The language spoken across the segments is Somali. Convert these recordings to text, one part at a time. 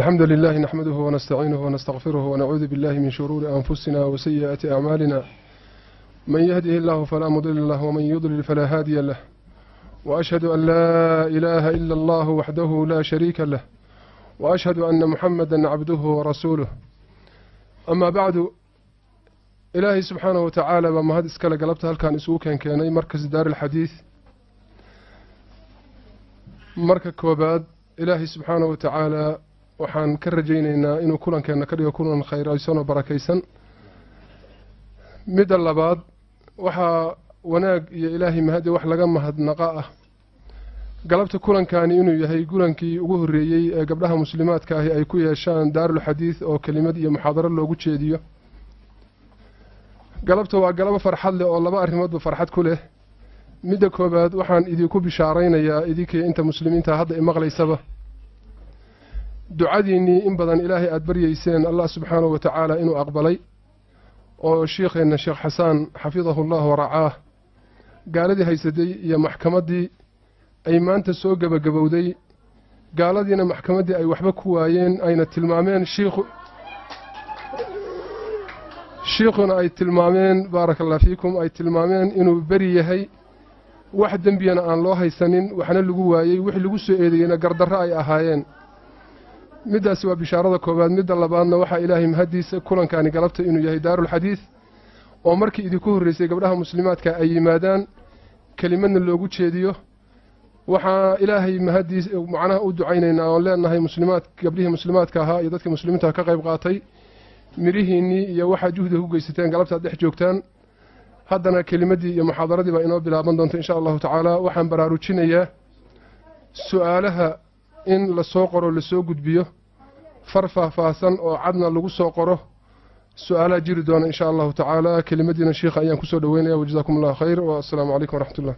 الحمد لله نحمده ونستعينه ونستغفره ونعوذ بالله من شرور أنفسنا وسيئات أعمالنا من يهده الله فلا مضل له ومن يضلل فلا هادي له وأشهد أن لا إله إلا الله وحده لا شريك له وأشهد أن محمدا عبده ورسوله أما بعد إلهي سبحانه وتعالى watacaala baa mahad iskale galabta halkaan isugu keenkeenay مركز دار الحديث koobaad كوباد subxaanahu سبحانه وتعالى waxaan ka rajaynaynaa inuu kulankeenna ka dhigo kulan khayraysan oo barakaysan. Midda labaad waxaa wanaag iyo ilaahay mahadi wax laga mahadnaqa ah. Galabta kulankani inuu yahay kulankii ugu horreeyey ee gabdhaha muslimaadka ahi ay ku yeeshaan daarulxadiid oo kelimad iyo muxaadaro loogu jeediyo. Galabta waa galabo farxad leh oo laba arrimoodba farxad ku leh. Midda koowaad waxaan idinku bishaaraynayaa idinkii inta muslimiinta hadda imaqlaysaba ducadiinnii in badan ilaahay aada baryeyseen allah subxaanahu wa tacaala inuu aqbalay oo shiikheenna sheekh xasaan xafidahu llah waracaah gaaladii haysaday iyo maxkamaddii ay maanta soo gebagabowday gaaladiina maxkamaddii ay waxba ku waayeen ayna tilmaameen shiikhu shiikhuna ay tilmaameen baaraka allah fiikum ay tilmaameen inuu beri yahay wax dembiyana aan loo haysanin waxna lagu waayey wixii lagu soo eedeeyeyna gardarro ay ahaayeen middaasi waa bishaarada koowaad. Midda labaadna waxaa ilaahay mahaddiisa kulankaani galabta inuu yahay daarulxadiid oo markii idinku horreysay gabdhaha muslimaadka ay yimaadaan kelimadna loogu jeediyo waxaa ilaahay mahaddiis macnaha u ducaynaynaa oon leenahay muslimaad gabdhihii muslimaadka ahaa iyo dadkii muslimiinta ka qayb qaatay midhihiinnii iyo waxaad juhdiga ku geysateen galabtaad dhex joogtaan. Haddana kelimaddii iyo muxaadaradii baa inoo bilaaban doonta insha allahu tacaala. Waxaan baraarujinayaa su'aalaha in la soo qoro la soo gudbiyo far faahfaahsan oo cadna lagu soo qoro su'aalaa jiri doona insha allahu tacaala kelimadiina sheikha ayaan ku soo dhoweynaya. Wajazaakum allahu khayr w assalaamu calaykum waraxmat ullah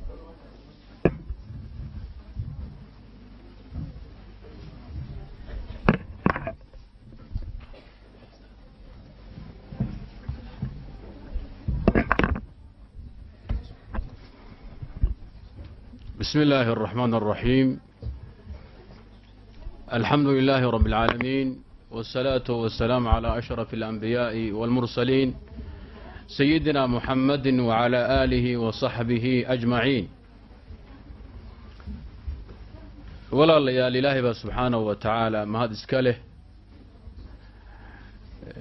bismi illaahi araxmaan araxiim الحمد لله رب العالمين والصلاة والسلام على أشرف الأنبياء والمرسلين سيدنا محمد وعلى آله وصحبه أجمعين ولا ليال الله سبحانه وتعالى ما هذا إسكاله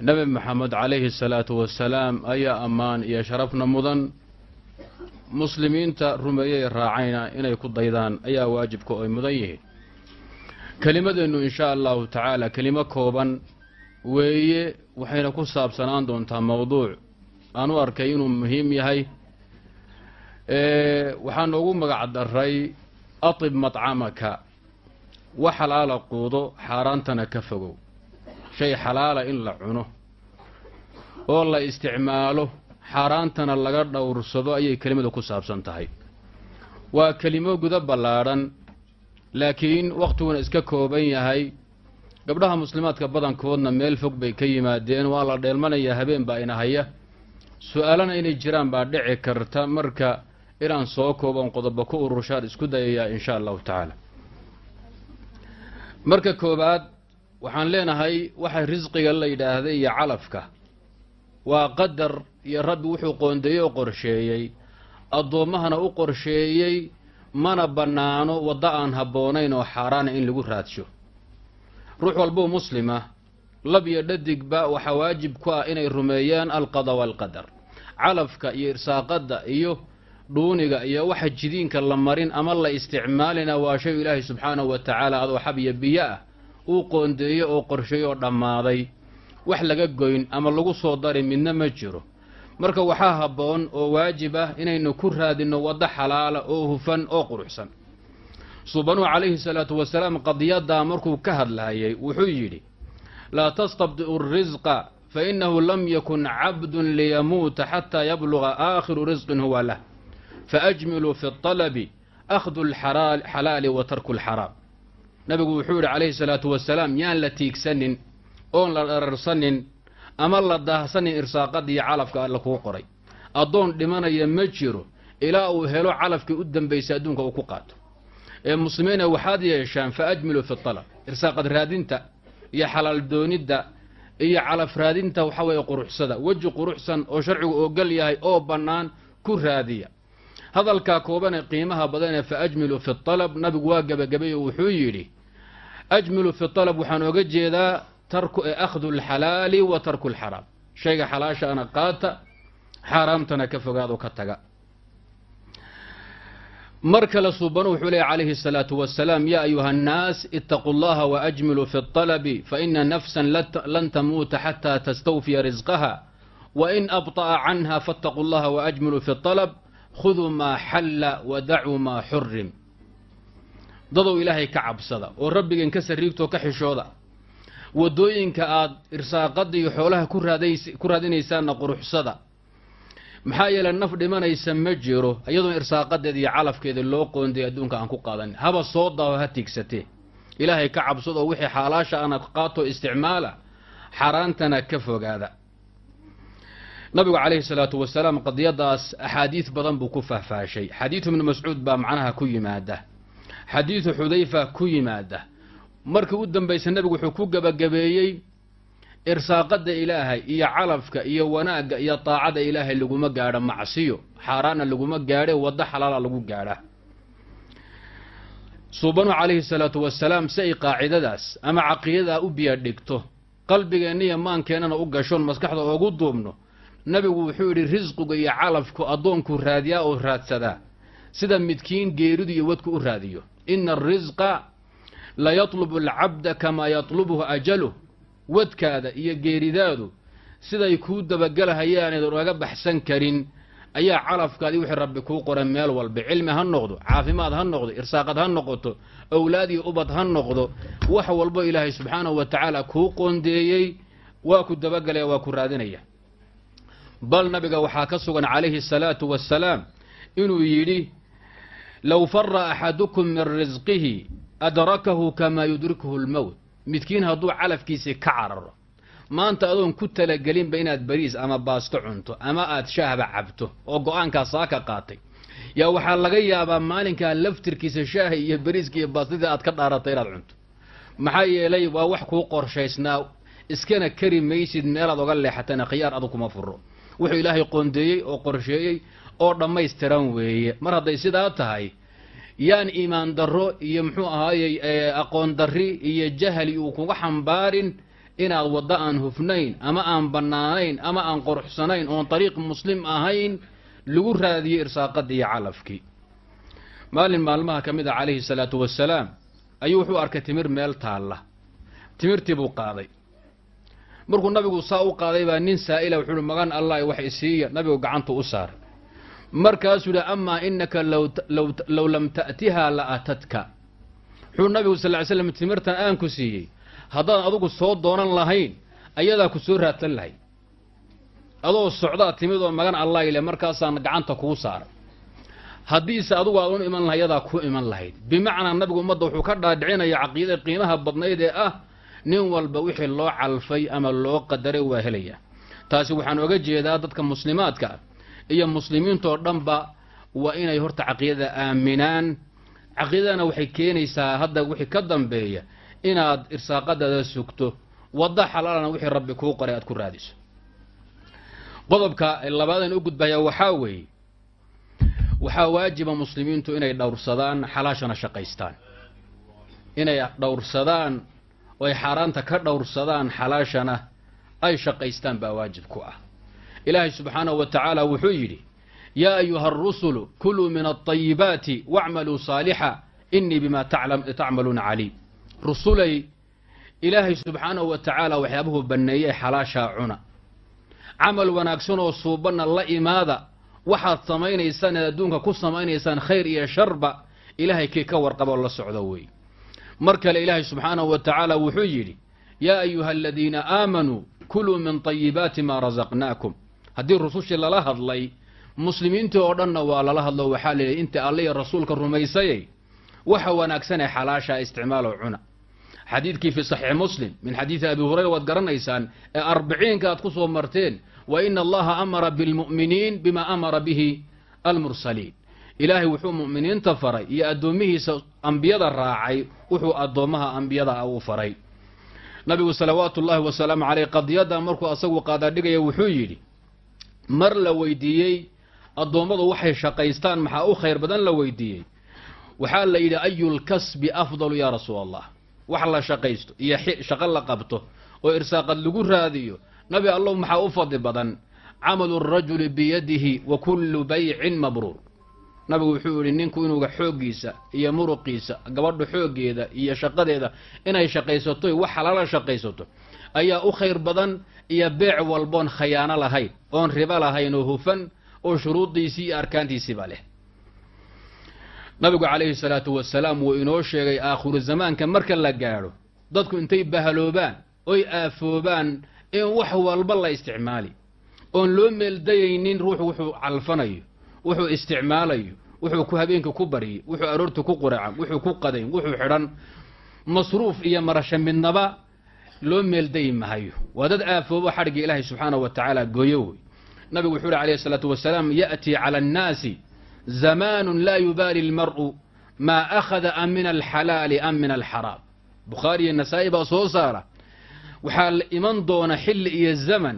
نبي محمد عليه الصلاة والسلام أي أمان يا شرفنا مضن muslimiinta rumeeyey raacayna inay ku daydaan ayaa waajibka ay mudan yihiin kelimadeennu inshaa allahu tacaala kelimo kooban weeye waxayna ku saabsanaan doontaa mowduuc aan u arkay inuu muhiim yahay. Waxaa noogu magac daray atib madcamaka wax xalaala quudo xaaraantana ka fogow. Shay xalaala in la cuno oo la isticmaalo xaaraantana laga dhowrsado ayay kelimadu ku saabsan tahay. Waa kelimo guda ballaadhan laakiin wakhtiguna iska kooban yahay. Gabdhaha muslimaadka badankoodna meel fog bay ka yimaadeen. Waa la dheelmanayaa habeen baa ina haya. Su'aalana inay jiraan baa dhici karta. Marka inaan soo kooban qodobo ku urushaan isku dayayaa insha allahu tacaala. Marka koowaad waxaan leenahay waxa risqiga la yidhaahday iyo calafka. Waa qadar iyo rabbi wuxuu qoondeeyey oo qorsheeyey. Addoommahana u qorsheeyey mana bannaano waddo aan habboonayn oo xaaraana in lagu raadsho. Ruux walbuu muslima lab iyo dhadigba waxaa waajib ku ah inay rumeeyaan alqada waalqadar calafka iyo irsaaqadda iyo dhuuniga iyo waxa jidiinka la marin ama la isticmaalina waa shay ilaahay subxaanahu wa tacaala adoo xab iyo biyo ah uu qoondeeyey oo qorsheeyey oo dhammaaday wax laga goyn ama lagu soo dari midna ma jiro marka waxaa habboon oo waajib ah inaynu ku raadinno waddo xalaala oo hufan oo quruxsan. Suubanuhu calayhi salaatu wasalaam qadiyaddaa markuu ka hadlahayay wuxuu yidhi laa tastabdi'u risqa fa innahu lam yakun cabdun liyamuuta xataa yabluga aakhiru risqin huwa lah. Faajmiluu fi اطalabi akhdu alxalaali wa tarku alxaraam nabigu wuxuu yidhi calayhi salaatu wasalaam yaan la tiigsanin oon la dhararsanin ama la daahsanin irsaaqadda iyo calafka alla kuu qoray. Addoon dhimanaya ma jiro ilaa uu helo calafkii u dambaysay adduunka uu ku qaato. Ee muslimiina waxaad yeeshaan fa ajmiluu fi alab irsaaqad raadinta iyo xalaal doonidda iyo calaf raadinta waxa weeye quruxsada. Weji quruxsan oo sharcigu ogol yahay oo bannaan ku raadiya. Hadalkaa kooban ee qiimaha badanee fa ajmilu fi alab nabigu waa gebagabay oo wuxuu yidhi ajmilu fi alab waxaan oga jeedaa akhdu alxalaali wa tarku alxaraam shayga xalaashaana qaata xaaraamtana ka fogaado ka taga mar kale suubanu wuxuu leeya calayhi الsalaatu wasalaam ya ayuha الnaas itaquu اllaha waajmiluu fi اطalabi faina nafsa lan tamuuta xataa tastawfiya risqaha wain abطa'a canha faاtaquu اllaha waajmiluu fi اطalab khuduu maa xalla wadacuu maa xurim dadow ilaahay ka cabsada oo rabbigan ka sariigtoo ka xishooda waddooyinka aad irsaaqada iyo xoolaha ku raadinaysaanna quruxsada. Maxaa yeeley naf dhimanaysa ma jiro iyadoon irsaaqadeeda iyo calafkeeda loo qoonday adduunka aan ku qaadanin haba soo daaho ha tiigsatee ilaahay ka cabsadoo wixii xaalaasha ana qaato isticmaala xaaraantana ka fogaada. Nabigu calayhi salaatu wasalaam qadiyadaas axaadiid badan buu ku fahfaashay xadiidu ibnu mascuud baa macnaha ku yimaada. Xadiidu xudayfa ku yimaada markii u dambaysa nabigu wuxuu ku gebagabeeyey irsaaqada ilaahay iyo calafka iyo wanaagga iyo daacada ilaahay laguma gaadho macsiyo xaaraana laguma gaadhe waddo xalaala lagu gaadha. Suubanu calayhi salaatu wasalaam si ay qaacidadaas ama caqiidadaa u biya dhigto qalbigeenniya maankeenana u gashoon maskaxda oogu duubno nabigu wuxuu yidhi risqiga iyo calafku addoonkuu raadiyaa oo raadsadaa sida midkiin geeridu iyo wadku u raadiyo. Ina arisqa la yatlubu alcabda kamaa yatlubuhu ajaluh wadkaada iyo geeridaadu siday kuu dabagelahayaan eedan baxsan karin ayaa calafkaadii wixii rabbi kuu qoray meel walba. Cilmi ha noqdo caafimaad ha noqdo irsaaqad ha noqoto owlaad iyo ubad ha noqdo wax walbo ilaahay subxaanahu wa tacaala kuu qoondeeyey waa ku dabagelaya waa ku raadinaya. Bal nabiga waxaa ka sugan calayhi asalaatu wassalaam inuu yidhi low fara axadukum min risqihi adrakahu kamaa yudrikuhu lmowt midkiin hadduu calafkiisii ka cararo maanta adoon ku talagelinba inaad bariis ama baasto cunto ama aad shaahba cabto oo go'aankaa saa ka qaatay. Yaa waxaa laga yaabaa maalinkaa laftirkiisa shaaha iyo bariiska iyo baastadii aad ka dhaaratay inaad cunto. Maxaa yeelay waa wax kuu qorshaysnaa. Iskana kari maysid meelaad oga leexatana khiyaar adu kuma furo wuxuu ilaahay qoondeeyey oo qorsheeyey oo dhammaystiran weeye. Mar hadday sidaa tahay yaan iimaan darro iyo muxuu ahaayey aqoon darri iyo jahli uu kuga xambaarin inaad waddo aan hufnayn ama aan bannaanayn ama aan qoruxsanayn oon dariiq muslim ahayn lagu raadiyey irsaaqadii iyo calafkii. Maalin maalmaha ka mid a calayhi salaatu wasalaam ayuu wuxuu arkay timir meel taalla. Timirtii buu qaaday. Markuu nabigu saa u qaaday baa nin saa'ila wuxuu uhi magan allah wax isiiya nabigu gacantu u saaray markaasuu yidhi amaa inaka low lam ta'tihaa la atadka wuxuu nabigu sal ly slam timirtan aan ku siiyey haddaan adugu soo doonan lahayn ayadaa ku soo raadsan lahayd adoo socdaa timid oo magan ile markaasaan gacanta kuu saaray haddiise adugu aad un iman lahay yadaa ku iman lahayd. Bimacnaa nabigu ummadda wuxuu ka dhaadhicinaya caqiidada qiimaha badnayd ee ah nin walba wixii loo calfay ama loo qadaray waa helaya. Taasi waxaan oga jeedaa dadka muslimaadka ah iyo muslimiintoo dhanba waa inay horta caqiidada aaminaan. Caqiidadana waxay keenaysaa hadda wixii ka dambeeya inaad irsaaqadaada sugto wadda xalaalana wixii rabbi kuu qoray aad ku raadiso. Qodobka labaadan u gudbaya waxaa weeye waxaa waajiba muslimiintu inay dhowrsadaan xalaashana shaqaystaan. Inay dhowrsadaan oo ay xaaraanta ka dhowrsadaan xalaashana ay shaqaystaan baa waajib ku ah ilaahay subxaanahu wa tacaala wuxuu yidhi yaa ayuha arusulu kuluu min alطayibaati wacmaluu saalixa inii bima tacmaluuna caliim rusulay ilaahay subxaanahu wa tacaala waxyaabuhu banneeyey xalaashaa cuna camal wanaagsan oo suubanna la imaada waxaad samaynaysaan eed adduunka ku samaynaysaan khayr iyo sharba ilaahay kii ka warqaboo la socdo wey mar kale ilaahay subxaanahu wa tacaala wuxuu yidhi yaa ayuha aladiina aamanuu kuluu min طayibaati maa rasaqnaakum haddii rusushii lala hadlay muslimiintii oo dhanna waa lala hadlo waxaa layidhi inta alle iyo rasuulka rumaysayay waxa wanaagsanee xalaashaa isticmaaloo cuna. Xadiidkii fi saxiix muslim min xadiidi abi hurayra waad garanaysaan ee arbiciinka aad ku soo marteen wa ina allaha amara bilmu'miniin bima amara bihi almursaliin ilaahay wuxuu mu'miniinta faray iyo addoomihiisa ambiyada raacay wuxuu addoommaha ambiyada ah uu faray. Nabigu salawaatu ullaahi wasalaamu caleyh qadiyadda markuu asagu qaadaadhigaya wuxuu yidhi mar la weydiiyey addoommadu waxay shaqaystaan maxaa u khayr badan la weydiiyey? Waxaa la yidhi ayulkasbi afdalu yaa rasuul allah wax la shaqaysto iyo shaqo la qabto oo irsaaqad lagu raadiyo nabi allow maxaa u fadli badan? Camalu rajuli biyadihi wa kullu baycin mabruur. Nabigu wuxuu yidhi ninku inuuga xooggiisa iyo muruqiisa gabadha xooggeeda iyo shaqadeeda inay shaqaysato wax halala shaqaysato ayaa u khayr badan iyo beec walboon khayaano lahayn oon ribo lahayn oo hufan oo shuruudiisii iyo arkaantiisiiba leh. Nabigu calayhi salaatu wasalaam wuu inoo sheegay aakhiru zamaanka marka la gaadho dadku intay bahaloobaan oy aafoobaan in wax walba la isticmaali. Oon loo meeldayaynin ruuxu wuxuu calfanayo wuxuu isticmaalayo wuxuu ku habeenka ku baryi wuxuu aroorta ku quracan wuxuu ku qadayn wuxuu xidhan. Masruuf iyo marasho midnaba loo meeldayi mahayo waa dad aafoobo xadhigga ilaahay subxaanahu wa tacaala gooyo wey. Nabigu wuxuu uhi alayhi isalaatu wasalaam ya'tii cala annaasi zamaanun laa yubaali almar'u maa akhada am min alxalaali am min alxaraam. Bukhaari iyo nasaa-i baa soo saara. Waxaa la iman doona xilli iyo zaman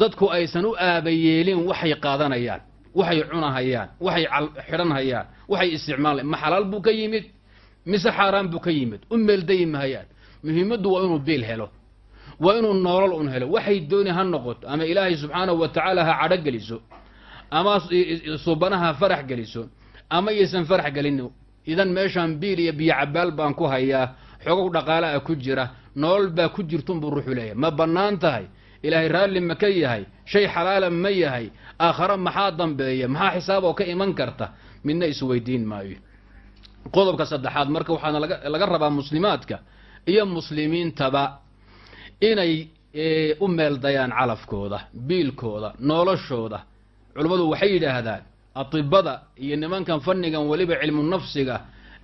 dadku aysan u aabayeelin waxay qaadanayaan waxay cunahayaan waxay xidhanhayaan waxay isticmaalaan. Ma xalaal buu ka yimid? Mise xaaraan buu ka yimid? U meeldayi mahayaan muhiimaddu waa inuu biil helo waa inuu noolol un helo. Waxay dooni ha noqoto ama ilaahay subxaanahu wa tacaala ha cadho geliso ama suubanaha farax geliso ama yaysan farax gelin. Idan meeshaan biil iyo biyo cabaal baan ku hayaa xogow dhaqaala a ku jira nolol baa ku jirtunbuu ruuxu leeyahay. Ma bannaan tahay? Ilaahay raalli ma ka yahay? Shay xalaala ma yahay? Aakhare maxaa dambeeya? Maxaa xisaab oo ka iman karta? Midna isweydiin maayo. Qodobka saddexaad marka waxaana laga rabaa muslimaadka iyo muslimiintaba inay u meeldayaan calafkooda biilkooda noloshooda. Culummadu waxay yidhaahdaan atibada iyo nimankan fannigan weliba cilmu nafsiga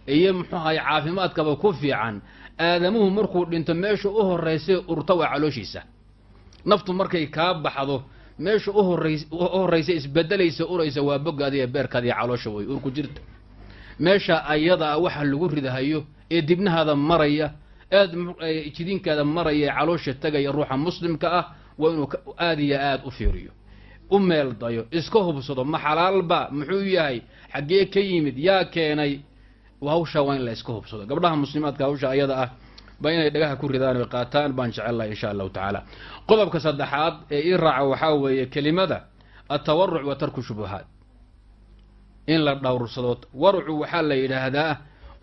iyo muxuu ahay caafimaadkaba ku fiican aadamuhu markuu dhinto meesha u horraysay urta waa calooshiisa. Naftu markay kaa baxdo meesha uhorrays u horraysa isbedelaysa uraysa waa boggaada iyo beerkaada caloosha wey urku jirta. Meesha ayadaa waxa lagu ridahayo ee dibnahaada maraya aad jidinkaada maraya caloosha tegaya ruuxa muslimka ah waa inuu aada iyo aada u fiiriyo. U meel dayo iska hubsado ma xalaalba muxuu yahay? Xaggee ka yimid yaa keenay. Hawshaa waa in la iska hubsado. Gabdhaha muslimaadka hawsha ayada ah ba inay dhagaha ku ridaan oy qaataan baan jecellahay insha allahu tacaala. Qodobka saddexaad ee ii raaca waxaa weeye kelimada atawaruc wa tarku shubuhaat. In la dhowrsado warucu waxaa la yidhaahdaa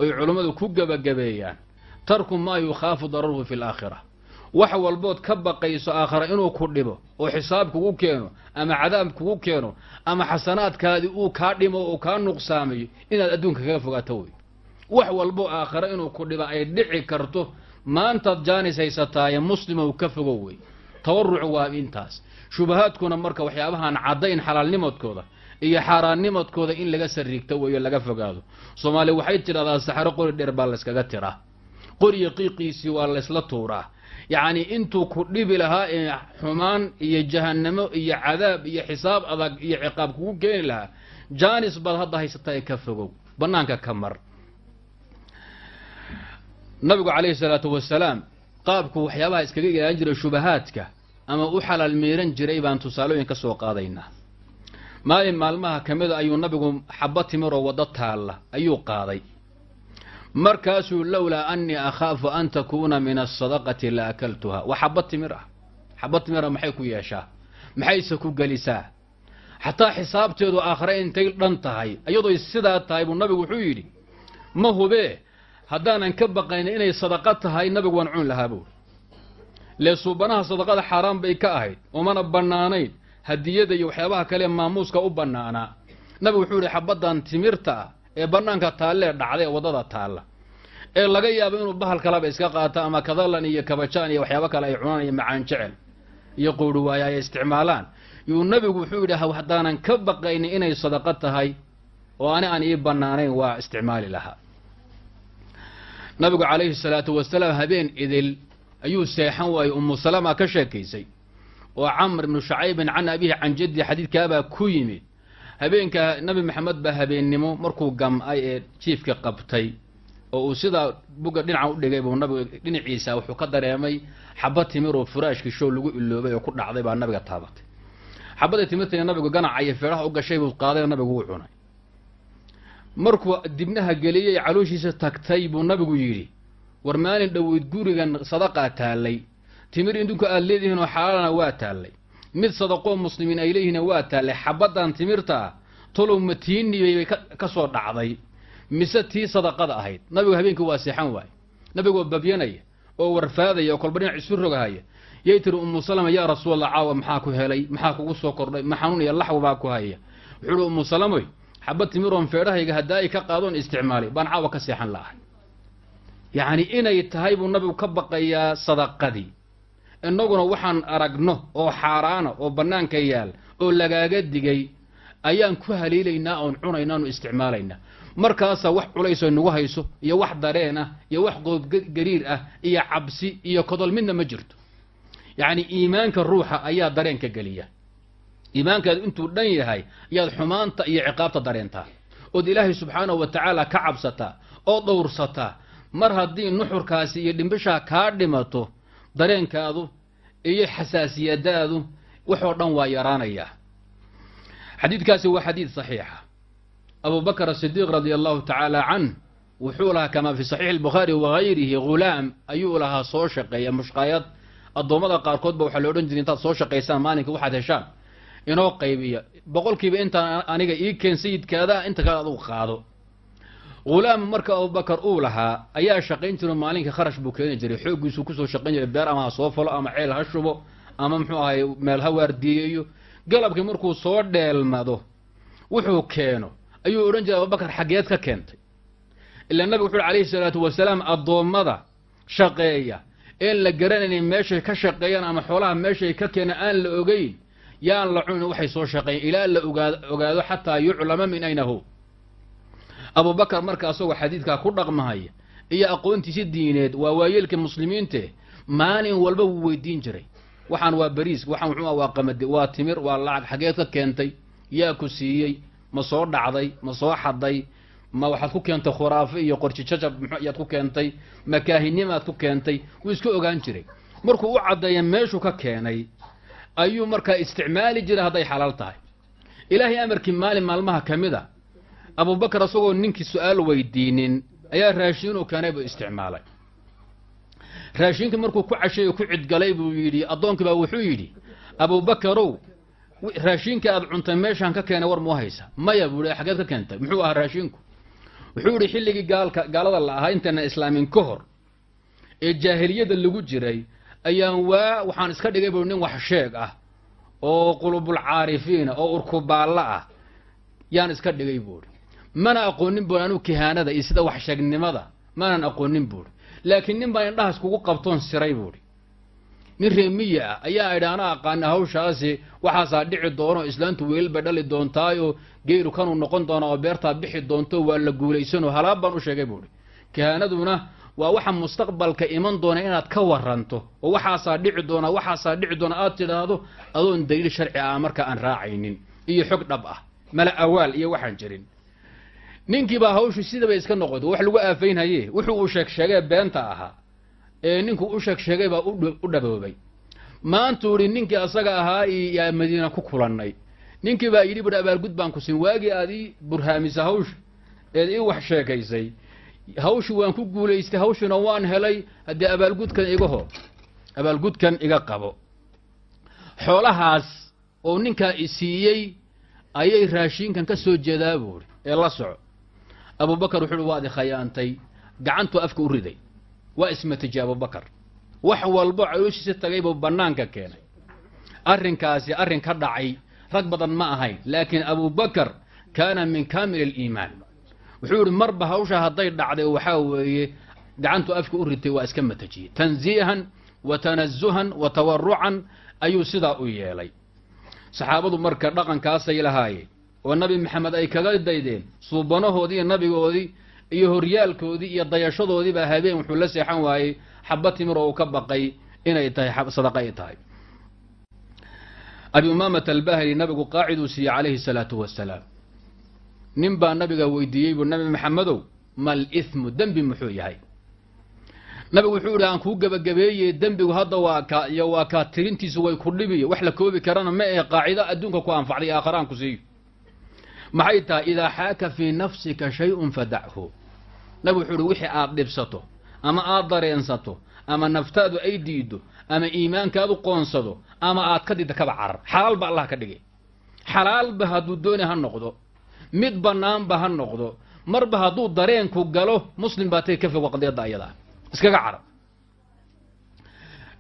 oy culummadu ku gebagabeeyaan tarku maa yukhaafu dararuhu fi laakhira wax walbood ka baqayso aakhara inuu ku dhibo oo xisaab kugu keeno ama cadaab kugu keeno ama xasanaadkaadii uu kaa dhimo oo kaa nuqsaamayo inaad adduunka kaga fogaato wey. Wax walbo aakhare inuu ku dhiba ay dhici karto maantaad jaanis haysataaye muslimow ka fogow wey. Tawarucu waa intaas. Shubahaadkuna marka waxyaabahan caddayn xalaalnimadkooda iyo xaaraannimadkooda in laga sariigto weeyo laga fogaado. Soomaaliya waxay tidhahdaa saxaro qori dheer baa layskaga tiraa qoriyo qiiqiisii waa laysla tuuraa. Yacni intuu ku dhibi lahaa ee xumaan iyo jahannamo iyo cadaab iyo xisaab adag iyo ciqaab kugu keeni lahaa jaanis baad hadda haysataa ee ka fogow. Bannaanka ka mar. Nabigu calayhi salaatu wasalaam qaabku waxyaabaha iskaga ilaalin jiray shubahaadka ama u xalaal miiran jiray baan tusaalooyin ka soo qaadaynaa. Maalin maalmaha ka mida ayuu nabigu xabba timiroo waddo taalla ayuu qaaday markaasuu lowlaa annii akhaafu an takuuna min asadaqati la akaltuha. Waa xabba timir ah. Xabba timira maxay ku yeeshaa? Maxayse ku gelisaa? Xataa xisaabteedu aakhare intay dhan tahay iyadooy sidaa tahay buu nabigu wuxuu yidhi ma hubee haddaanan ka baqayna inay sadaqa tahay nabigu waan cuni lahaa buuri lee suubanaha sadaqada xaaraan bay ka ahayd umana bannaanayn hadiyada iyo waxyaabaha kale maamuuska u bannaanaa. Nabigu wuxuu yihi xabaddan timirta ah ee bannaanka taallee dhacday ee waddada taalla ee laga yaabo inuu bahal kalaba iska qaato ama kadalan iyo kabajaan iyo waxyaabo kale ay cunaan iyo macaan jecel iyo qouri waaya ay isticmaalaan. Yuu nabigu wuxuu yidhi haddaanan ka baqaynin inay sadaqo tahay oo ani aan ii bannaanayn waa isticmaali lahaa. Nabigu calayhi salaatu wasalaam habeen idil ayuu seexan waayey umu salama ka sheekaysay oo camr ibnu shacaybin can abihi can jaddi xadiidkaabaa ku yimid habeenka nabi maxamed baa habeennimo markuu gam'ay ee jiifka qabtay oo uu sidaa bugga dhinaca u dhigay buu nabiga dhinaciisa wuxuu ka dareemay xabad timir oo furaashkii show lagu iloobay oo ku dhacday baa nabiga taabatay. Xabadda timirtayna nabigu ganaca iyo feedhaha u gashay buu qaaday nabigu wuu cunay. Markuu dibnaha geliyey calooshiisa tagtay buu nabigu yidhi war maalin dhoweyd gurigan sadaqaa taallay timir idinku aada leedihiin oo xalaalana waa taallay mid sadaqoo muslimiin ay leeyihiin waa taallay xabaddan timirta ah tolow matiinibay bay ka soo dhacday. Mise tii sadaqada ahayd. Nabigu habeenkii waa seexan waay. Nabigoo babyanaya oo warfaadaya oo kolba dhinac isu rogahaya yay tiri umu salama yaa rasuulallah caawa maxaa ku helay? Maxaa kugu soo kordhay? Ma xanuun iyo laxw baa ku haya wuxuu uhi umu salamoy xabad timiroon feedhahayga haddaa i ka qaadoon isticmaalay baan caawa ka seexan la'ahay yacni inay tahay buu nabigu ka baqayaa sadaqadii innaguna waxaan aragno oo xaaraana oo bannaanka yaal oo lagaaga digay ayaan ku haliilaynaa oon cunaynaa oon isticmaalaynaa markaasaa wax culaysoo nagu hayso iyo wax dareen ah iyo wax qoobgariir ah iyo cabsi iyo kodol midna ma jirto. Yacni iimaanka ruuxa ayaa dareenka geliya. Iimaankaadu intuu dhan yahay ayaad xumaanta iyo ciqaabta dareentaa. Ood ilaahay subxaanahu wa tacaala ka cabsataa oo dhowrsataa mar haddii nuxurkaasi iyo dhimbishaa kaa dhimato dareenkaadu iyo xasaasiyadaadu waxoo dhan waa yaraanayaa. Xadiidkaasi waa xadiid saxiixa. Abu asidiiq radia allahu tacaala canh wuxuu lahaa kamaa fi saxiixi albukhaari wagayrihi ghulaam ayuu lahaa soo shaqeeya mushqaayad. Addoommada qaarkood ba waxaa lo odhan jiray intaad soo shaqaysaan maalinka waxaad heshaan. Inoo qaybiya boqolkiiba intaan aniga ii keen sayidkaada inta kale adugu qaado ghulaam marka abubakar uu lahaa ayaa shaqayn jiro maalinka kharash buu keeni jiray. Xooggiisuu ku soo shaqayn jiray beer ama ha soo falo ama ceel ha shubo ama muxuu ahay meel ha waardiyeeyo. Galabkii markuu soo dheelmado wuxuu keeno. Ayuu odhan jiray abubakar xaggeed ka keentay. Ilaa nabigu wuxu uhi alayhi salaatu wasalaam addoommada shaqeeya. Een la garanaynin meeshay ka shaqeeyaan ama xoolaha meeshay ka keenaan aan la ogeyn yaan la cunin waxay soo shaqeeyan ilaa la ogaa ogaado xataa yuclama min ayna hu abubakar marka asagoo xadiidkaa ku dhaqmahaya iyo aqoontiisi diineed waa waayeelka muslimiinte maalin walba wuu weydiin jiray. Waxaan waa beriis waxaan muxuu waa qamadi waa timir waa lacag xageed ka keentay yaa ku siiyey ma soo dhacday ma soo xaday ma waxaad ku keentay khuraafo iyo qorji jajab yaad ku keentay makaahinimaad ku keentay. Wuu iska ogaan jiray. Markuu u caddeeya meeshuu ka keenay ayuu markaa isticmaali jiray hadday xalaal tahay. Ilaahay amarkii maalin maalmaha ka mid a abubakar asagoo ninkii su'aal weydiinin ayaa raashiinuu keenay buu isticmaalay. Raashiinkii markuu ku cashay oo ku cidgalay buu yidhi addoonkii baa wuxuu yidhi abubakarow raashiinka aad cuntay meeshaan ka keenay war muu haysa? Maya buu hi xageed ka keentay. Muxuu ahaa raashiinku? Wuxuu yidhi xilligii gaalka gaalada la ahaa intayna islaamin ka hor ee jaahiliyada lagu jiray ayaan waa waxaan iska dhigay buu nin wax sheeg ah oo qulubulcaarifiina oo urkubaalla ah yaan iska dhigay buuhi mana aqoonin buui anuu kihaanada iyo sida wax sheegnimada maanan aqoonin buuhi laakiin nin baa indhahaas kugu qabtoon siray buuhi nin reemiya ah ayaa idhi ana aqaana hawshaasi waxaasaa dhici doono islaantu weel bay dhali doontaayoo geyru kanuu noqon doona oo beertaa bixi doonto waa la guulaysanoo halaab baan u sheegay buuhi kihaanaduna waa waxa mustaqbalka iman doona inaad ka waranto oo waxaasaa dhici doona waxaasaa dhici doona aad tidhaahdo adoon daliil sharci ah marka aan raacaynin. Iyo xog dhab ah mala awaal iyo waxaan jirin ninkii baa hawshu sidabay iska noqotay wax lagu aafaynhaye wuxuu uu sheeg sheegee beenta ahaa. Ee ninkuu u sheeg sheegay baa u dhaboobay. Maantuu idhi ninkii asaga ahaa yaa madiina ku kulannay. Ninkii baa yidhi bui abaalgud baan ku siin. Waagii aad ii burhaamisa hawsha eed ii wax sheekaysay. Hawshi waan ku guulaystay hawshina waan helay. Haddii abaalgudkan iga ho abaalgudkan iga qabo. Xoolahaas oo ninkaa i siiyey ayay raashiinkan ka soo jeedaa buuhi ee la soco abubakar wuxuu uhi waad khayaantay gacantuu afka u riday. Waa ismatijay abubakar wax walbo calooshiisa tagay buu bannaanka keenay. Arrinkaasi arrin ka dhacay rag badan ma ahayn laakiin abubakar kaana min kaamil aliimaan. Wuxuu ihi marba hawsha hadday dhacday waxaa weeye gacantuu afka u ritay waa iska matajiyey tanziihan wa tanazuhan wa tawarucan ayuu sidaa u yeelay. Saxaabadu marka dhaqankaasay lahaayeen oo nabi maxamed ay kaga daydeen suubanahoodii iyo nabigoodii iyo horyaalkoodii iyo dayashadoodii baa habeen wuxuu la seexan waayey. Xaba timir oo uu ka baqay inay tahay sadaqa ay tahay. Abi umaamata albahli nabigu qaaciduu siiyey calayhi salaatu wasalaam nin baa nabiga weydiiyey buu nabi maxamedow mal ithmu dembi muxuu yahay. Nabigu wuxuu idhi aan kuu gebagabeeye dembigu hadda waa kaa iyo waa kaa tirintiisu way ku dhibiyo. Wax la koobi karana ma ahe qaacido adduunka ku anfacday aakhare aan ku siiyo maxay tahay idaa xaaka fii nafsika shay-un fadachu. Nabigu wuxuu ihi wixii aad dhibsato ama aad dareensato ama naftaadu ay diido ama iimaankaadu qoonsado ama aad ka didda kaba carar. Xalaal ba allah ka dhigay. Xalaalba hadduu dooni ha noqdo mid bannaanba ha noqdo marba hadduu dareenku galo muslim baa tay ka fog qadiyadda ayadaa iskaga carar.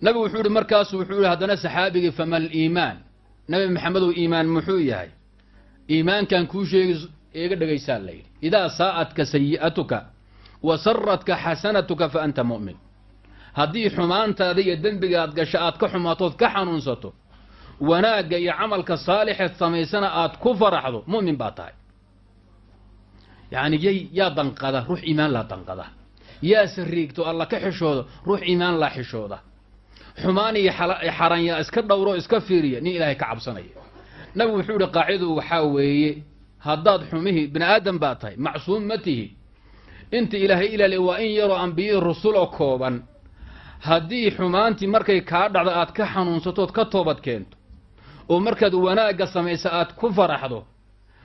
Nabigu wuxuu ihi markaasu wuxuu ihi haddana saxaabigii fama liimaan nabi maxamedow iimaan muxuu yahay iimaankan kuu sheegi eega dhegaysaa la yidhi. Idaa saa'atka sayi'atuka wa saradka xasanatuka fa anta mu'min. Haddii xumaantaada iyo dembigaad gasho aad ka xumaatood ka xanuunsato wanaagga iyo camalka saalixeed samaysana aad ku faraxdo mu'min baa tahay. Yacni yay yaa danqada ruux iimaan laa danqada. Yaa sariigto alla ka xishooda ruux iimaan laa xishooda. Xumaan iyo xaranyaa iska dhowro iska fiiriya nin ilaahay ka cabsanaya nabigu wuxuu ihi qaacidadu waxaa weeye haddaad xumihii bini aadam baa tahay macsuum ma tihi. Inta ilaahay ilaali waa in yaroo ambiyihii rusuloo kooban. Haddii xumaantii markay kaa dhacdo aad ka xanuunsatood ka toobad keento oo markaad wanaagga samaysa aad ku faraxdo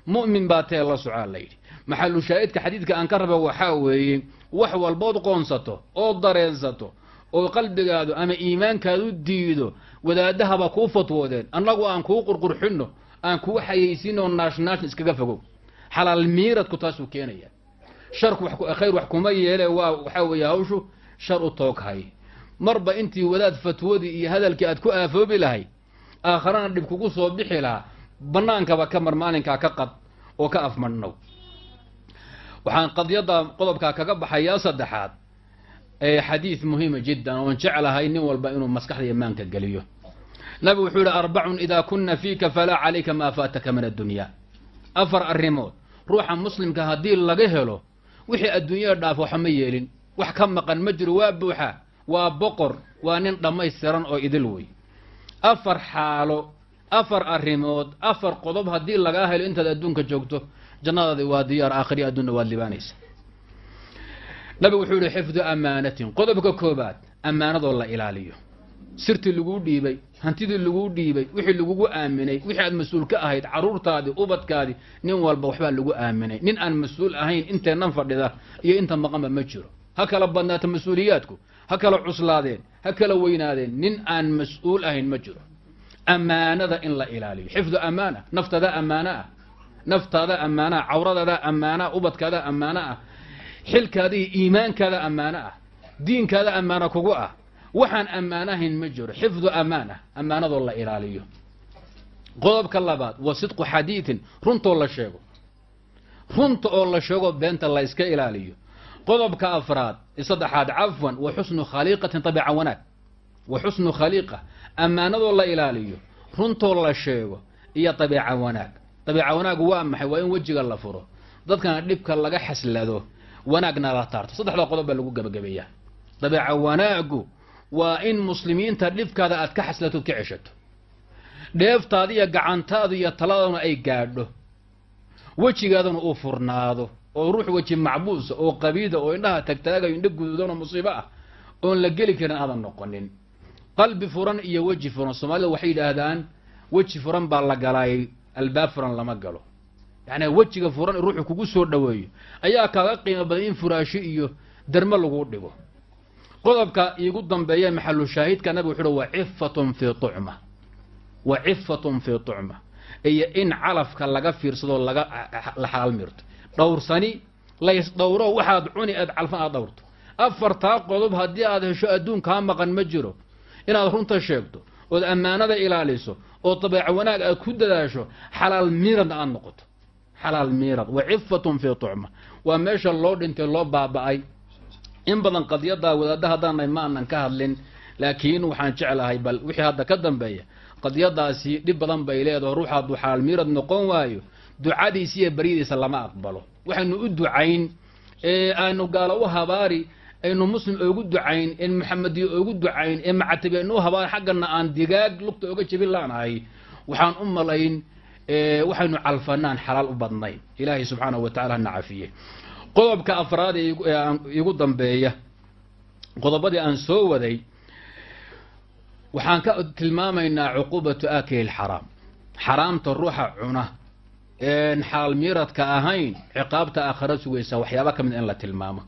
mu'min baa tee la socaa layidhi maxalu shaahidka xadiidka aan ka raba waxaa weeye wax walbood qoonsato oo dareensato oo qalbigaadu ama iimaankaadu diido wadaadahaba kuu fatwoodeen. Annagu aan kuu qurqurxinno aan kuu xayaysiinoo naashnaashn iskaga fogow. Xalaal miiradku taasuu keenaya sharku khayr wax kuma yeele waa waxaa weeye hawshu shar u tooghay marba intii wadaad fatwadii iyo hadalkii aad ku aafoobi lahay aakharana dhib kugu soo bixi lahaa bannaankaba ka mar maalinkaa ka qad oo ka afmadhnow waxaan qadiyadda qodobkaa kaga baxayaa saddexaad xadiid muhiima jiddan oon jeclahay nin walba inuu maskaxda imaanka geliyo. Nabigu wuxuu yihi arbacun idaa kunna fiika falaa calayka maa faataka min addunya. Afar arrimood. Ruuxa muslimka haddii laga helo wixii adduunyada dhaaf waxa ma yeelin. Wax ka maqan ma jiro waa buuxa waa boqor waa nin dhammaystiran oo idil wey afar xaalo afar arrimood afar qodob haddii lagaa helo intaad adduunka joogto jannadaadi waa diyaar aakhiri adduunna waad libaanaysa nabigu wuxuu yihi xifdu amaanatin. Qodobka koobaad ammaanadoo la ilaaliyo. Sirtii laguu dhiibay hantidii laguu dhiibay wixii lagugu aaminay wixii aad mas'uul ka ahayd caruurtaadii ubadkaadii nin walba waxbaa lagu aaminay. Nin aan mas'uul ahayn inteennan fadhida iyo inta maqanba ma jiro. Ha kala badnaata mas'uuliyaadku ha kala cuslaadeen ha kala weynaadeen nin aan mas'uul ahayn ma jiro. Ammaanada in la ilaaliyo. Xifdu amaana naftaada ammaano ah. Naftaada ammaana ah cawradaada ammaana ubadkaada ammaano ah xilkaada iyo iimaankaada ammaano ah diinkaada ammaano kugu ah waxaan ammaanahayn ma jiro xifdu amaana ammaanadoo la ilaaliyo. Qodobka labaad wa sidqu xadiidin runtoo la sheego. Runta oo la sheego beenta la yska ilaaliyo. Qodobka afraad saddexaad cafwan wa xusnu khaliiqatin tabica wanaag. Wa xusnu khaliiqa ammaanadoo la ilaaliyo runtoo la sheego iyo dabiica wanaag. Dabiica wanaagu waa maxay? Waa in wejiga la furo. Dadkana dhibka laga xaslado wanaagna la taarto saddexdaa qodob baa lagu gebagabeeyaa. Dabiica wanaagu waa in muslimiinta dhibkaada aad ka xaslatood ka ceshato. Dheeftaada iyo gacantaada iyo taladana ay gaadho. Wejigaadana uu furnaado oo ruux weji macbuusa oo qabiida oo indhaha tagtaagayo indha guduudan oo musiibo ah oon la geli karin aadan noqonin. Qalbi furan iyo weji furan. Soomaalida waxay yidhaahdaan weji furan baa la galaayay albaab furan lama galo yacni wejiga furan ruuxu kugu soo dhoweeyo ayaa kaaga qiimo badan in furaashi iyo dermo lagu dhigo. Qodobka iigu dambeeya maxalu shaahidka nabig wuxu uhi wa cifatun fii tucma wa cifatun fii tucma iyo in calafka laga fiirsadoo laga la xalaal mirto. Dhowrsani lays dhowro waxaad cuni aad calfan aad dhowrto. Afartaa qodob haddii aad hesho adduun kaa maqan ma jiro. Inaad runta sheegto ood ammaanada ilaaliso oo dabeeco wanaag aad ku dadaasho xalaal miiradna aad noqoto xalaal miirad wa cifatun fii tucma. Waa meesha loo dhintay loo baaba-ay. In badan qadiyaddaa wadaadda haddaanay ma anan ka hadlin laakiin waxaan jeclahay bal wixii hadda ka dambeeya qadiyadaasi dhib badan bay leedaho ruux hadduu xalaal miirad noqon waayo ducadiisa iyo baryadiisa lama aqbalo. Waxaynu u ducayn ee aanu gaalo u habaari aynu muslim oogu ducayn een maxamediyo oogu ducayn ee macatabi aynu habaari xaggana aan digaag lugta oga jebin laanahay waxaan u malayn waxaynu calfanaan xalaal u badnayn. Ilaahay subxaanahu wa tacala hana cafiye. Qodobka afraad ee igu dambeeya qodobadii aan soo waday waxaan ka tilmaamaynaa cuquubatu aakili lxaraam. Xaraamta ruuxa cuna. Een ahayn ciqaabta aakhara sugaysa waxyaaba ka mid in la tilmaamo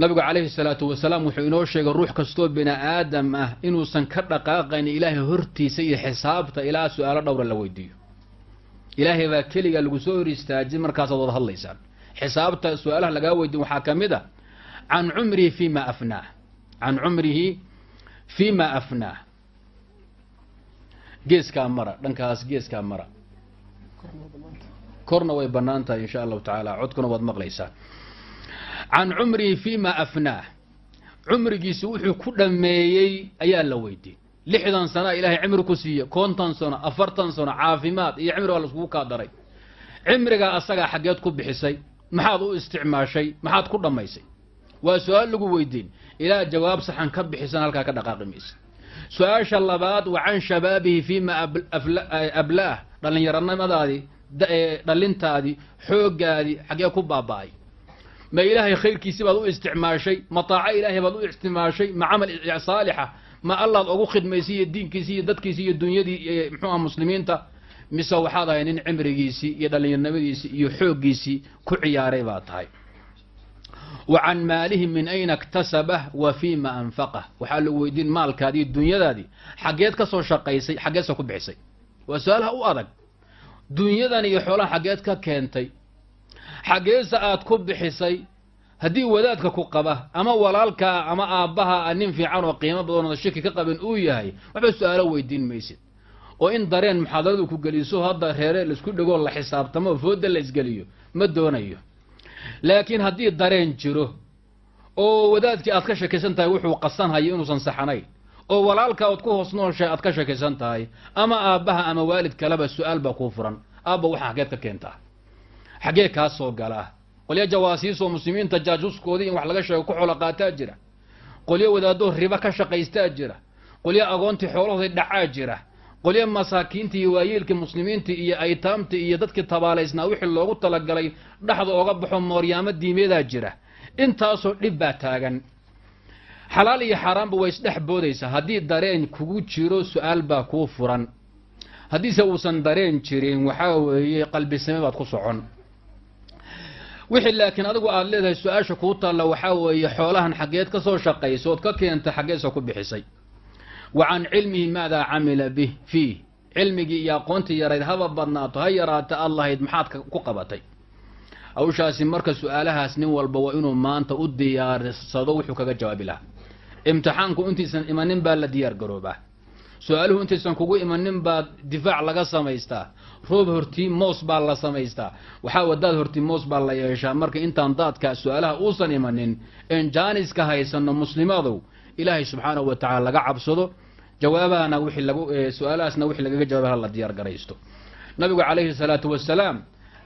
nabigu calayhi salaatu wasalaam wuxuu inoo sheegay ruux kastoo bini aadam ah inuusan ka dhaqaaqayn ilaahay hortiisa iyo xisaabta ilaa su'aalo dhowra la weydiiyo. Ilaahay baa keligaa lagu soo hor istaajin markaasaad wada hadlaysaan. Xisaabta su'aalaha lagaa weydiin waxaa ka mid a can cumrihi fi ma afnaah can cumrihi fi ma afnaah geeskaa mara dhankaas geeskaa mara. Korna way bannaan tahay insha allahu tacaala codkuna waad maqlaysaan can cumrihi fi ma afnaah cumrigiisi wuxuu ku dhammeeyey ayaa la weydiin lixdan sana ilaahay cimri ku siiye konton sano afartan sano caafimaad iyo cimri baa laiskugu kaa daray cimrigaa asagaa xaggeed ku bixisay maxaad u isticmaashay maxaad ku dhammaysay waa su'aal lagu weydiin ilaa jawaab saxan ka bixisan halkaa ka dhaqaaqi maysa su'aasha labaad wa can shabaabihi fima ablaah dhallinyaranimadaadii dhalintaadii xooggaadii xaggee ku baaba'ay ma ilaahay khayrkiisi baad u isticmaashay ma taaco ilaahay baad u isticmaashay ma camal saalixa ma allaad ugu khidmaysay iyo diinkiisi iyo dadkiisi iyo dunyadii mxuuha muslimiinta? Mise waxaad ahay nin cimrigiisii iyo dhallinyarnimadiisii iyo xooggiisii ku ciyaaray baa tahay. Wa can maalihi min ayna iktasabah wa fima anfaqah. Waxaa lagu weydiin maalkaadii dunyadaadii xaggeed ka soo shaqaysay xaggeedsa ku bixisay. Waa su'aalaha u adag. Dunyadan iyo xoolaha xaggeed ka keentay xaggeesa aad ku bixisay haddii wadaadka ku qaba ama walaalkaa ama aabbaha nin fiican oo qiimo badan oo shaki ka qaban uu yahay waxba su'aalo weydiin maysid. Oo in dareen muxaadaradu ku geliso hadda reere la isku dhegoo la xisaabtamo oo fooda la isgeliyo ma doonayo. Laakiin haddii dareen jiro oo wadaadkii aad ka shakaysan tahay wuxuu qasanhayo inuusan saxanayn oo walaalka ood ku hoos nooshay aad ka shakaysan tahay ama aabbaha ama waalid kaleba su'aal baa kuu furan. Aabba waxaa xaggeed ka keentaa xaggee kaa soo galaa qolyo jawaasiisoo muslimiinta jaajuuskoodii in wax laga sheego ku xoolo qaataa jira. Qolyo wadaadoo riba ka shaqaystaa jira. Qolyo agoontii xoolahooda dhacaa jira. Qolyo masaakiintii iyo waayeelkii muslimiintii iyo aytaamtii iyo dadkii tabaalaysnaa wixii loogu talagalay dhexda ooga baxo mooryaamo diimeedaa jira. Intaasoo dhib baa taagan. Xalaal iyo xaaraanba way isdhex boodaysaa. Haddii dareen kugu jiro su'aal baa kuu furan. Haddiise uusan dareen jirin waxaa weeye qalbisame baad ku socon wixii laakiin adigu aada leedahay su'aasha kuu taalla waxaa weeye xoolahan xaggeed ka soo shaqaysa ood ka keentay xaggeedsa ku bixisay. Wa can cilmihi maadaa camila bih fiih cilmigii iyo aqoontii yarayd haba badnaato ha yaraata aad maxaad ku qabatay. Hawshaasi marka su'aalahaas nin walba waa inuu maanta u diyaarsado wuxuu kaga jawaabi lahaa. Imtixaanku intaysan imanin baa la diyaar garoobaa. Su'aaluhu intaysan kugu imanin baa difaac laga samaystaa roob hortii moos baa la samaystaa. Waxaa wadaad hortii moos baa la yeeshaa. Marka intaan daadka su'aalaha uusan imanin een jaaniska haysano muslimadow ilaahay subxaanahu wa laga cabsado jawaabahana wixii lagu su'aalahaasna wixii lagaga jawaaba hala diyaar garaysto. Nabigu calayhi salaatu wasalaam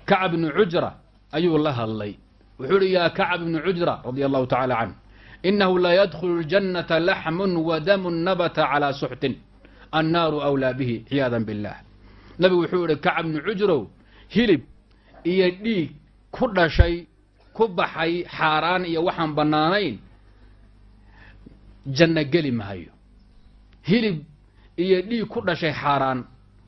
kacab ibnu cujra ayuu la hadlay. Wuxuu uhi yaa kacab ibnu cujra radia allahu tacala canh inahu la yadkhulu ljannata laxmun wa damun nabata calaa suxtin annaaru awlaa bihi ciyaadan billah nabigu wuxuu ihi kacab ibnu cujrow hilib iyo dhiig ku dhashay ku baxay xaaraan iyo waxaan bannaanayn janno geli mahayo hilib iyo dhiig ku dhashay xaaraan.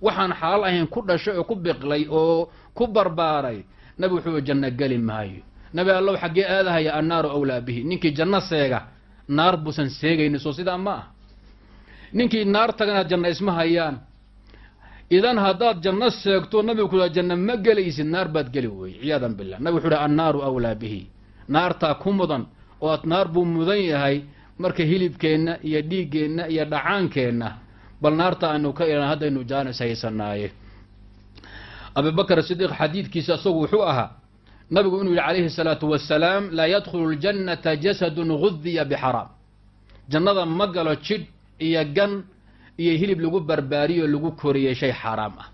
Waxaan xalaal ahayn ku dhashay oo ku biqlay oo ku barbaaray. Nabi wuxuu janno geli maayo nabi allow xaggee aadahaya annaaru awlaa bihi. Ninkii janno seega naar buusan seegayni soo sidaa ma ah ninkii naar tagana janno isma hayaan idan haddaad janno seegto nabigu ku janno ma gelaysid naar baad geli weye ciyaadan billah nabig wuxuu uhi annaaru awlaa bihi naartaa ku mudan oo naar buu mudan yahay marka hilibkeenna iyo dhiiggeenna iyo dhacaankeenna bal naarta aynu ka ilan haddaynu jaanis haysanaaye abubakr sidiiq xadiidkiisa isagu wuxuu ahaa nabigu inuu yihi calayhi salaatu wasalaam laa yadkhulu ljannata jasadun gudiya bixaraam jannada ma galo jidh iyo gan iyo hilib lagu barbaariyo lagu koriyey shay xaaraam ah.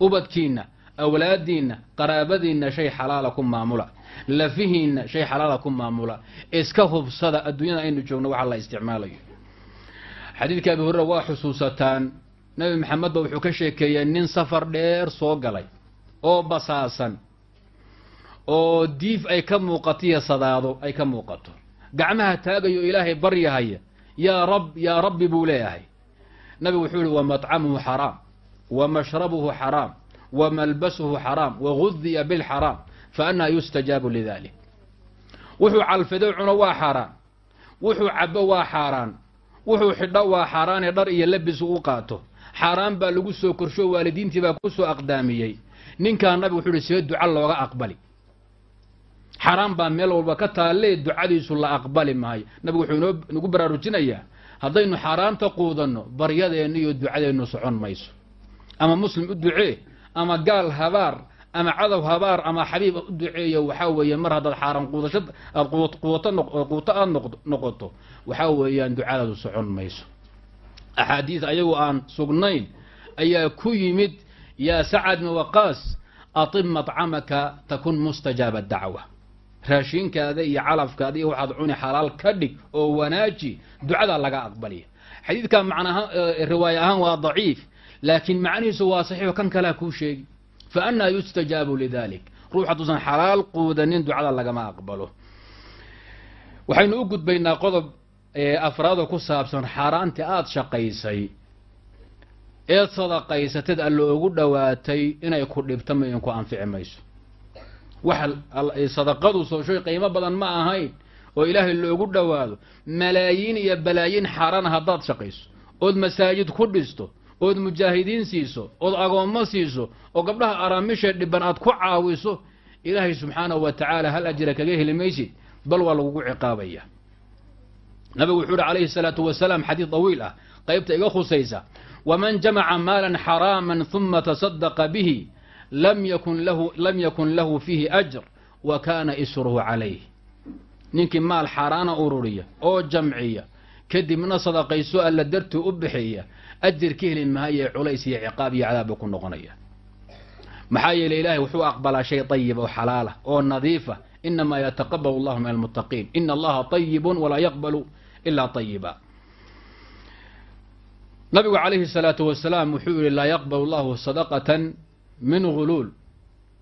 Ubadkiinna awlaadiinna qaraabadiinna shay xalaala ku maamula. Lafihiinna shay xalaala ku maamula. Iska hubsada adduunyada aynu joogno waxa la isticmaalayo. Xadiidka abi hurera waa xusuusataan. Nabi maxamed ba wuxuu ka sheekeeyey nin safar dheer soo galay oo basaasan oo diif ay ka muuqato iyo sadaado ay ka muuqato. Gacmaha taagayo ilaahay baryahaya yaa rab yaa rabbi buu leeyahay nabigu wuxuu yihi wa matcamuhu xaraam wa mashrabuhu xaraam wa malbasuhu xaraam wa gudiya bilxaraam fa anaa yustajaabu lidalik wuxuu calfido cuno waa xaaraan wuxuu cabo waa xaaraan wuxuu xidho waa xaaraane dhar iyo labis u qaato. Xaaraan baa lagu soo korsho waalidiintii baa ku soo aqdaamiyey. Ninkaa nabigu wuxuu ihi see duca looga aqbali? Xaaraan baa meel walba ka taalle ducadiisu la aqbali maayo. Nabigu wuxuu inoo nagu baraarujinayaa haddaynu xaaraanta quudanno baryadeenna iyo ducadeennu socon mayso. Ama muslim u ducee ama gaal habaar ama cadow habaar ama xabiib u duceeyo waxaa weeye mar haddaad xaaraan quudasho aad quuto quuto aada noqoto waxaa weeyaan ducadaadu socon mayso. Axaadiis ayagu aan sugnayn ayaa ku yimid yaa sacad bn waqaas atib macamaka takun mustajaaba dacwa raashinkaada iyo calafkaada iyo waxaad cuni xalaal ka dhig oo wanaaji ducadaa laga aqbaliya xadiidka macnaha riwaaya ahaan waa daciif laakiin macnihiisu waa saxiixo kan kalea kuu sheegi. Fa anaa yustajaabu lidalik. Ruux hadduusan xalaal quudanin ducada lagama aqbalo. Waxaynu u gudbaynaa qodob afraado ku saabsan xaaraantii aada shaqaysay eed sadaqaysateed alla ugu dhowaatay inay ku dhibta mayn ku anfici mayso wax sadaqadu qiimo badan ma ahayn oo ilaahay loogu dhowaado malaayiin iyo balaayiin xaaraana haddaad shaqayso ood masaajid ku dhisto ood mujaahidiin siiso ood agoommo siiso oo gabdhaha araamisha dhiban aad ku caawiso ilaahay subxaanahu wa tacaala hal ajira kaga heli maysid bal waa lagugu ciqaabaya. Nabigu wuxuu uhi calayhi salaatu wasalaam xadiid dawiil ah qaybta iga khusaysa waman jamaca maalan xaraaman huma tasadaqa bihi lam yakun lahu fiihi ajr wa kaana isruhu calayh ninkii maal xaaraana ururiya oo jamciya kadibna sadaqayso alla dartuu u bixiya ajir ka heli maayo culays iyo ciqaab iyo cadaab buu ku noqonaya. Maxaa yeeley ilaahay wuxuu aqbalaa shay ayib oo xalaala oo nadiifa. Inamaa yataqabal allahu min almuttaqiin ina allaha ayibun walaa yaqbalu ilaa ayiba nabigu calayhi salaatu wasalaam wuxuu yihi laa yaqbal allahu sadaqatan min guluul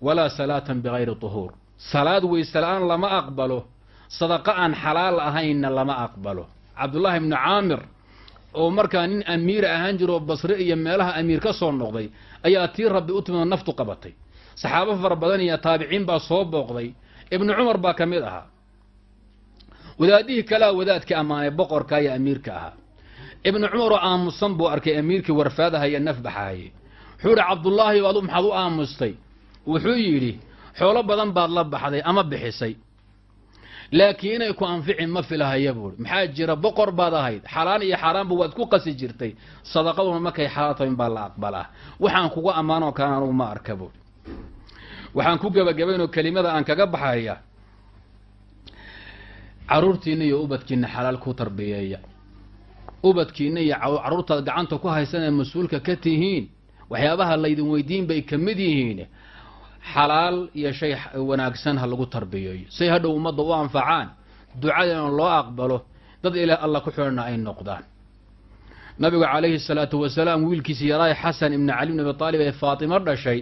walaa salaatan bigayri tuhuur salaad weyse la'aan lama aqbalo sadaqa aan xalaal ahaynna lama aqbalo cabdullaahi bni caamir oo markaa nin amiira ahaan jiro basre iyo meelaha amiir ka soo noqday ayaa tii rabbi u timid naftu qabatay saxaabo fara badan iyo taabiciin baa soo booqday ibnu cumar baa ka mid ahaa wadaadihii kalea wadaadkii ammaanay boqorka iyo amiirka ahaa ibnu cumar oo aamusan buu arkay amiirkii warfaadahaya naf baxaayey wuxuu yihi cabdullaahi adu maxaad u aamustay. Wuxuu yidhi xoolo badan baad la baxday ama bixisay. Laakiin inay ku anfici ma filahaya buuri maxaa jira? Boqor baad ahayd. Xalaan iyo xaaraanba waad ku qasi jirtay. Sadaqaduna markay xalaal tahay baa la aqbalaa. Waxaan kuga ammaanoo kale anugu ma arka buuri waxaan ku gebagabaynoo kelimada aan kaga baxaya. Caruurtiina iyo ubadkiina xalaal ku tarbiyeeya. Ubadkiina iyo carruurtaad gacanta ku haysanee mas'uulka ka tihiin waxyaabaha laydin weydiin bay ka mid yihiin. Xalaal iyo shay wanaagsan ha lagu tarbiyeeyo say hadhow ummadda u anfacaan ducadeena loo aqbalo dad ilaah alla ku xidhanna ay noqdaan. Nabigu calayhi salaatu wasalaam wiilkiisi yaraay xasan ibni cali bn abi aalib ee faatimo dhashay.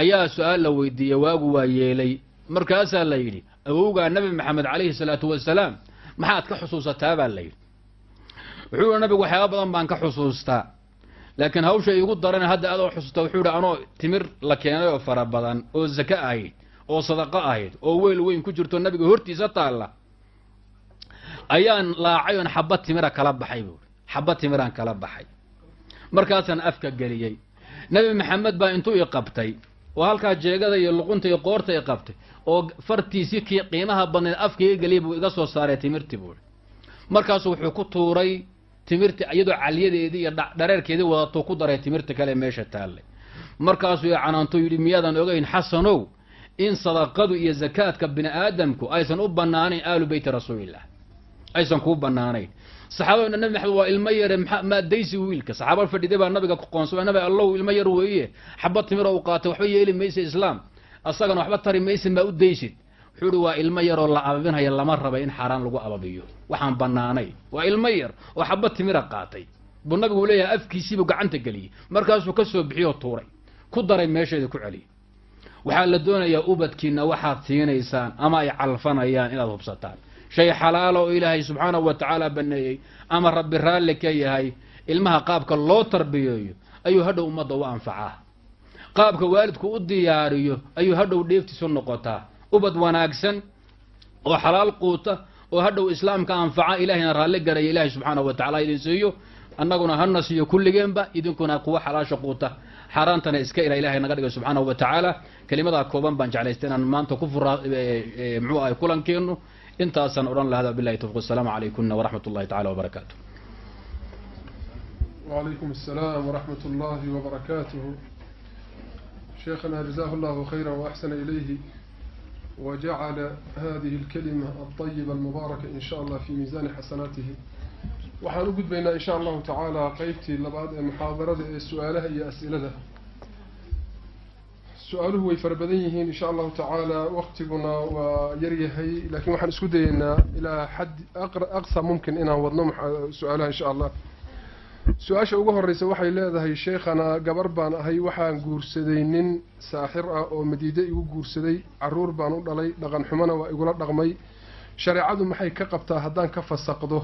Ayaa su'aal la weydiiyey waagu waa yeelay. Markaasaa la yidhi awowgaa nabi maxamed calayhi salaatu wasalaam maxaad ka xusuusataa? baa la yidhi. Wuxuu yihi nabigu waxyaaba badan baan ka xusuustaa laakiin hawsha iigu daran hadda adoo xusuusta wuxuu yihi anoo timir la keenay oo fara badan oo zake ahayd oo sadaqo ahayd oo weyl weyn ku jirto nabiga hortiisa taalla. Ayaan laacay oon xaba timira kala baxay buui xaba timiraan kala baxay. Markaasaan afka geliyey. Nebi maxamed baa intuu i qabtay oo halkaa jeegada iyo luqunta iyo qoorta i qabtay oo fartiisii kii qiimaha badnayd afkaiga geliyay buu iga soo saaray timirtii buui markaasu wuxuu ku tuuray timirti iyadoo caliyadeedii iyo dhareerkeedii wadato ku daray timirta kale meesha taallay markaasuu canaanto yidhi miyaadan ogeyn xasanow in sadaqadu iyo zakaadka bini aadamku aysan u banaanayn aalu beyti rasuulillah aysan kuu banaanayn saxaabada nabi maxamed waa ilmo yare maa daysi wiilka. Saxaaba fadhiday baa nabiga ku qoonsaba nabi allow ilmo yar weeye xaba timira u qaatay waxba yeeli maysa islaam. Asagana waxba tari maysa maa u daysid wuxuu ihi waa ilmo yaroo la ababinhaya lama raba in xaaraan lagu ababiyo. Waxaan banaanay waa ilmo yar oo xaba timira qaatay. Buu nabigu leeyahay afkiisiibuu gacanta geliyey. Markaasuu ka soo bixiyoo tuuray. Ku daray meesheeda ku celiyey waxaa la doonayaa ubadkiina waxaad siinaysaan ama ay calfanayaan inaad hubsataan. Shay xalaala oo ilaahay subxaanahu wa tacaala baneeyey ama rabbi raalli ka yahay ilmaha qaabka loo tarbiyeeyo ayuu hadhow ummadda u anfacaa. Qaabka waalidku u diyaariyo ayuu hadhow dheeftiisu noqotaa ubad wanaagsan oo xalaal quuta oo hadhow islaamka anfaca ilahayna raalli garaya ilaahay subxaanahu wa tacala idin siiyo annaguna hana siiyo kulligeenba idinkuna kuwa xalaasha quuta xaaraantana iska ila ilahay naga dhigay subxaanahu wa tacaala kelimadaa kooban baan jeclaystay inaan maanta ku fura muxuu ahay kulankeenu intaasaan odhan lahada bilahi tawfiq asalaamu calaykunna waraxmat ullahi tacala wabarakaatu وعليكم السلام ورحمة الله وبركاته شيخنا جزاه الله خيرا وأحسن إليه وجعل هذه الكلمة الطيبة المباركة إن شاء الله في ميزان حسناته waxaan u gudbaynaa insha allahu tacaala qeybtii labaad ee muxaadarada ee su-aalaha iyo as-ilada su-aaluhu way fara badan yihiin insha allahu tacaala waqtiguna waa yaryahay laakiin waxaan isku dayeynaa ilaa xad aqsa mumkin inaan wadno su-aalaha insha allah su'aasha ugu horeysa waxay leedahay sheekhana gabar baan ahay waxaan guursaday nin saaxir ah oo madiide igu guursaday carruur baan u dhalay dhaqan xumona waa igula dhaqmay. Shareecadu maxay ka qabtaa haddaan ka fasaqdo?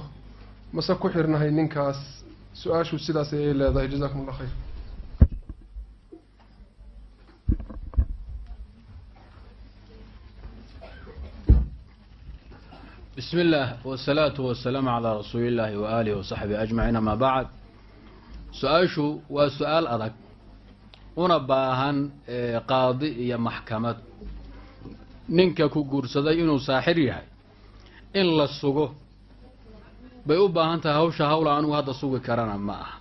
Mase ku xirnahay ninkaas. Su'aashu sidaas ayay leedahay. Jazakum allah khayr. Bismi illaah wasalaatu wasalaamu calaa rasuuli illaahi wa aalihi wasaxbihi ajmaciin amaa bacd su'aashu waa su'aal adag una baahan qaadi iyo maxkamad. Ninka ku guursaday inuu saaxir yahay in la sugo bay u baahan tahay hawsha hawla anugu hadda sugi karana ma aha.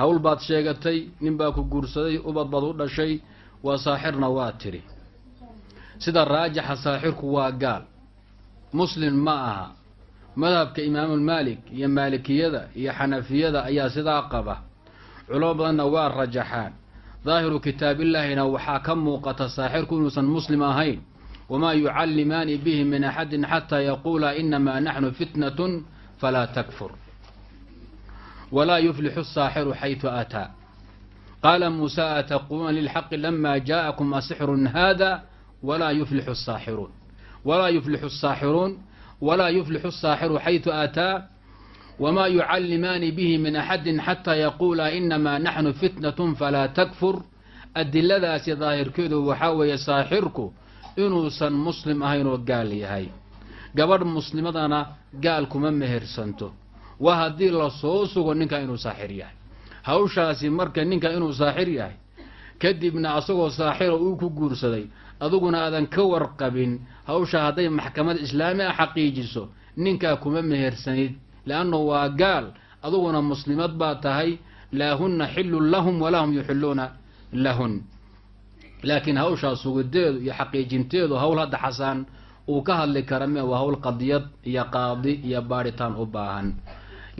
Hawl baad sheegatay nin baa ku guursaday ubad baad u dhashay waa saaxirna waa tidhi sida raajixa saaxirku waa gaal. Muslim ma aha madhabka imaamulmaalik iyo maalikiyada iyo xanafiyada ayaa sidaa qaba. Culamo badanna waa rajaxaan. Daahiru kitaabillaahina waxaa ka muuqata saaxirku inuusan muslim ahayn. Wamaa yucallimaani bihi min axadin xataa yaquula inamaa naxnu fitnatun falaa takfur. Walaa yuflixu asaaxiru xaytu aataa. Qaala muusa ataquuluuna lilxaqi lama jaa'akum asixrun haada walaa yuflixu asaaxiruun walaa yuflixu asaaxiruun walaa yuflixu asaaxiru xaytu aataa wamaa yucallimaani bihi min axadin xataa yaquula inamaa naxnu fitnatun falaa takfur adiladaasi daahirkeedu waxaa weeye saaxirku inuusan muslim ahayn oo gaal yahay gabadh muslimadana gaal kuma mehersanto waa haddii la soo sugo ninka inuu saaxir yahay hawshaasi marka ninka inuu saaxir yahay kadibna asagoo saaxira uu ku guursaday adiguna aadan ka warqabin hawsha hadday maxkamad islaami a xaqiijiso ninkaa kuma mehersanid leannu waa gaal aduguna muslimad baa tahay laa hunna xillun lahum walaa hum yuxilluuna lahun. Laakiin hawshaa sugideedu iyo xaqiijinteedu hawl hadda xasaan uu ka hadli kara me waa hawl qadiyad iyo qaadi iyo baadhitaan u baahan.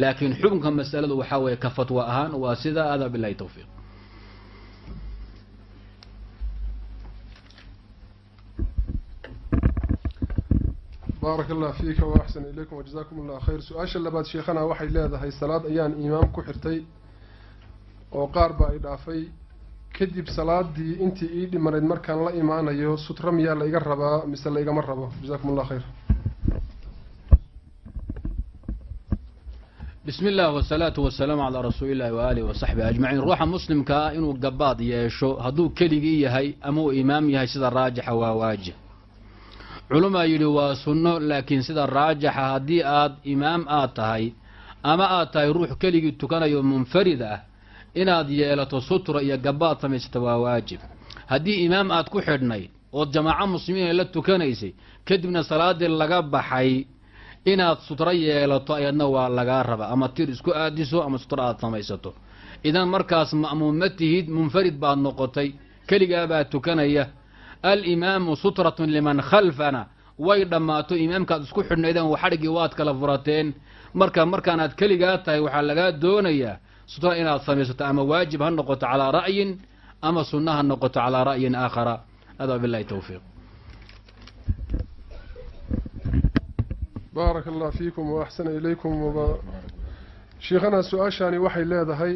Laakiin xukunka masaladu waxaa weeye ka fatwa ahaan waa sidaa adaa bilahi tawfiiq baaraka allah fiika wa axsan ilaykum wajazaakum allah khayr. Su'aasha labaad sheekhana waxay leedahay salaad ayaan imaam ku xirtay oo qaar baa i dhaafay. Kadib salaadii intii ii dhimanayd markaan la imaanayo sutra miyaa la iga rabaa mise la igama rabo? Jazakum allah khayr. Bismi illah wasalaatu wasalaamu calaa rasuuli illahi wa aalihi wasaxbihi ajmaciin. Ruuxa muslimkaa inuu gabaad yeesho hadduu keligii yahay ama uu imaam yahay sida raajixa waa waajib culumaa yidhi waa sunno laakiin sida raajixa haddii aad imaam aad tahay ama aad tahay ruux keligii tukanayo munfarid ah inaad yeelato sutra iyo gabaad samaysata waa waajib. Haddii imaam aad ku xidhnayd ood jamaaco muslimiina la tukanaysay kadibna salaadii laga baxay inaad sutro yeelato ayadna waa lagaa raba ama tir isku aadiso ama sutro aad samaysato. Idan markaas ma'muum ma tihid munfarid baad noqotay keligaabaad tukanaya alimaamu sutratun liman khalfana. Way dhammaato imaamkaad isku xidhnaydeen xadhigii waad kala furateen. Marka markaanaad keligaa tahay waxaa lagaa doonayaa sutra inaad samaysato ama waajib ha noqoto calaa ra'yin ama sunna ha noqoto calaa ra'yin aakhara. Adaa bilahi towfiiq baaraka allah fiikum wa axsana ilaykum. Waba sheikhanaa su'aashaani waxay leedahay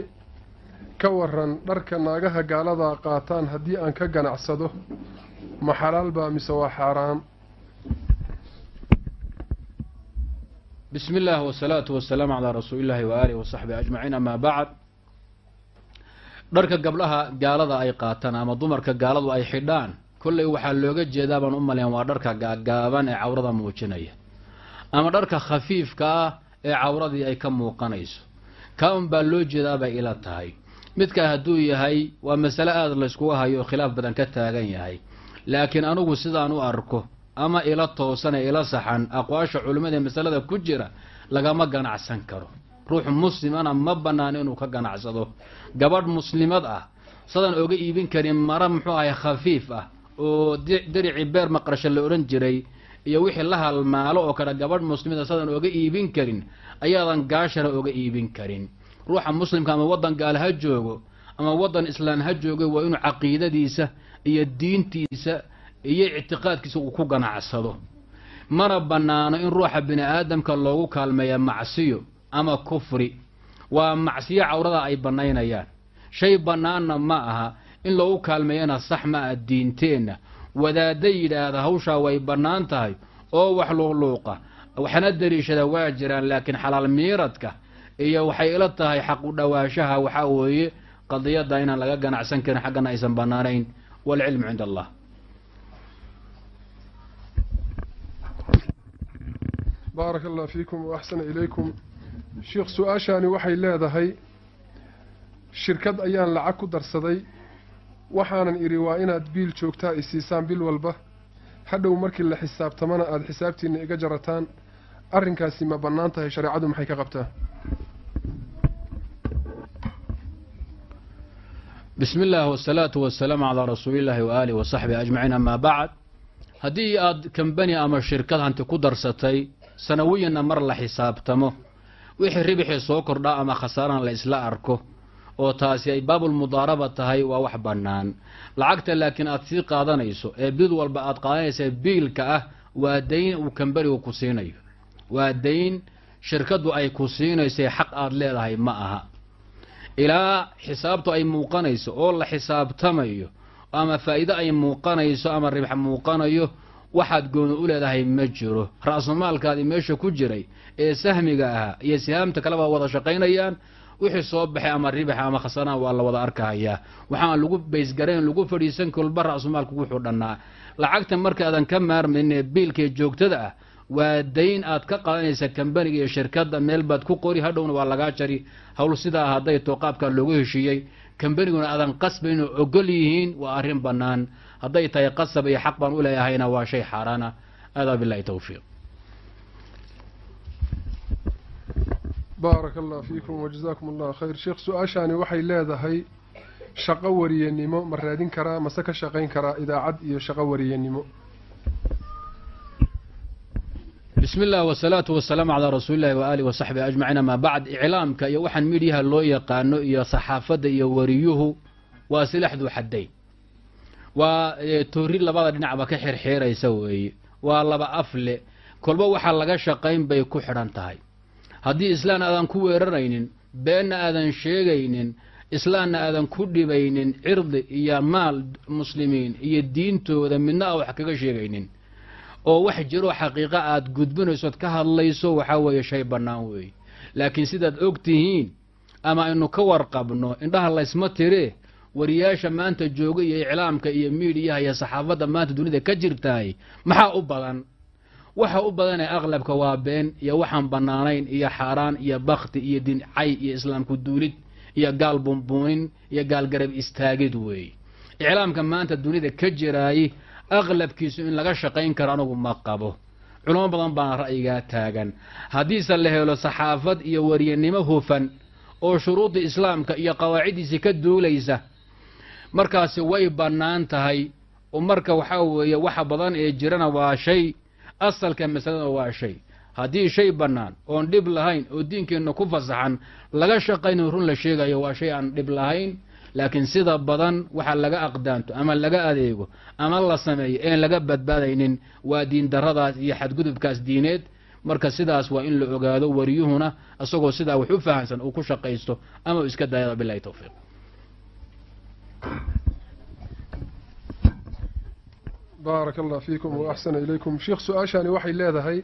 ka waran dharka naagaha gaalada qaataan haddii aan ka ganacsado ma xalaal baa mise waa xaaraam? Bismi illah wasalaatu wasalaamu calaa rasuuli illahi wa aalihi wasaxbihi ajmaciin amaa bacd. Dharka gabdhaha gaalada ay qaataan ama dumarka gaaladu ay xidhaan kolley waxaa looga jeedaa baan u malayn waa dharka gaagaaban ee cawrada muujinaya. Ama dharka khafiifka ah ee cawradii ay ka muuqanayso. Kaa un baa loo jeedaa bay ila tahay. Midkaa hadduu yahay waa masale aada layskuga hayo oo khilaaf badan ka taagan yahay laakiin anugu sidaan u arko ama ila toosan ee ila saxan aqwaasha culimmada ee masalada ku jira lagama ganacsan karo. Ruux muslimana ma bannaan inuu ka ganacsado. Gabadh muslimad ah sadaan oga iibin karin mara muxuu ahay khafiif ah oo diricii beer maqrasho la odhan jiray iyo wixii la halmaalo oo kale gabadh muslimada sadaan oga iibin karin ayaadan gaashana oga iibin karin. Ruuxa muslimka ama waddan gaal ha joogo ama waddan islaan ha joogo waa inuu caqiidadiisa iyo diintiisa iyo ictiqaadkiisa uu ku ganacsado. Mana bannaano in ruuxa bini aadamka loogu kaalmeeya macsiyo ama kufri. Waa macsiyo cawrada ay bannaynayaan. Shay bannaanna ma aha in loogu kaalmeeyana sax ma ah diinteenna. Wadaadda yidhaahda hawshaa way bannaan tahay oo wax luuqluuqa waxna dariishada waa jiraan laakiin xalaal miiradka iyo waxay ila tahay xaq u dhowaashaha waxaa weeye qadiyadda inaan laga ganacsan karin xaggana aysan bannaanayn cinda allah baaraka allah fiikum wa axsana ilaykum. Sheikh su'aashaani waxay leedahay shirkad ayaan lacag ku darsaday. Waxaanan idhi waa inaad biil joogtaa i siisaan bil walba. Hadhow markii la xisaabtamana aada xisaabtiinna iga jarataan. Arrinkaasi ma bannaan tahay shareecadu maxay ka qabtaa bismi illah wasalaatu wasalaamu calaa rasuulillahi wa aalihi wasaxbihi ajmaciin amaa bacd haddii aad kambani ama shirkad hanti ku darsatay sanawiyanna mar la xisaabtamo. Wixii ribixii soo kordhaa ama khasaarana la isla arko oo taasi ay baabulmudaaraba tahay waa wax bannaan. Lacagta laakiin aad sii qaadanayso ee bid walba aad qaadanaysa biilka ah waa dayn uu kambanigu ku siinayo. Waa dayn shirkaddu ay ku siinaysay xaq aada leedahay ma aha ilaa xisaabtu ay muuqanayso oo la xisaabtamayo ama faa'iide ay muuqanayso ama ribx muuqanayo waxaad gooni u leedahay ma jiro. Ra-sumaalkaadii meesha ku jiray ee sahmiga ahaa iyo sihaamta kaleba wada shaqaynayaan wixii soo baxay ama ribaxa ama khasarana waa la wada arkahayaa waxaan lagu baysgarayn lagu fadhiisan kolba ra-sumaalku wuxuu dhannaa. Lacagta markaadan ka maarmayne biilkae joogtada ah waa dayn aad ka qaadanaysa kambaniga iyo shirkadda meel baad ku qori hadhowna waa lagaa jari. Howl sidaa hadday qaabkaa loogu heshiiyey. Kambaniguna aadan qasbayn oo ogol yihiin waa arrin bannaan. Hadday tahay qasab iyo xaq baan u leeyahayna waa shay xaaraana. Aadaa bilahi towfiiq baaraka allah fiikum wajazaakum allah khayr. Sheekh su'aashaani waxay leedahay shaqo wariyenimo ma raadin karaa mase ka shaqayn karaa idaacad iyo shaqo wariyenimo bismi illah wasalaatu wasalaamu calaa rasuulillahi wa aalihi wasaxbihi ajmaciin amaa bacd iclaamka iyo waxaan midyaha loo yaqaano iyo saxaafadda iyo wariyuhu waa silaxdu xaddayn. Waa toori labada dhinacba ka xirxiiraysa weeye. Waa laba afle. Kolba waxaa laga shaqayn bay ku xidhan tahay. Haddii islaan aadan ku weeraraynin beenna aadan sheegaynin islaamna aadan ku dhibaynin cirdi iyo maal muslimiin iyo diintooda midna a wax kaga sheegaynin oo wax jiroo xaqiiqa aada gudbinaysood ka hadlayso waxaa weeye shay bannaan weeye laakiin sidaad og tihiin ama aynu ka warqabno indhaha laysma tiree wariyaasha maanta jooga iyo iclaamka iyo miidiyaha iyo saxaafadda maanta dunida ka jirtaay maxaa u badan? Waxa u badanee aqlabka waa been iyo waxaan bannaanayn iyo xaaraan iyo bakti iyo dincay iyo islaamku duulid iyo gaal bunbuunin iyo gaalgarab istaagid weeye iclaamka maanta dunida ka jiraay aqlabkiisu in laga shaqayn karo anugu ma qabo culamo badan baana ra'yigaa taagan haddiise la helo saxaafad iyo wariyanimo hufan oo shuruudda islaamka iyo qawaaciddiisii ka duulaysa markaasi way bannaan tahay oo marka waxaa weeye waxa badan ee jirana waa shay asalka masalada waa shay haddii shay bannaan oon dhib lahayn oo diinkeenna ku fasaxan laga shaqaynayo run la sheegayo waa shay aan dhib lahayn laakiin sida badan waxa laga aqdaanto ama laga adeego ama la sameeyo een laga badbaadaynin waa diin daradaas iyo xadgudubkaas diineed. Marka sidaas waa in la ogaado wariyuhuna isagoo sidaa wax u fahamsan uu ku shaqaysto ama uu iska daayada bilahi towfiiq baaraka allah fiikum wa axsana ilaykum. Sheikh su'aashaani waxay leedahay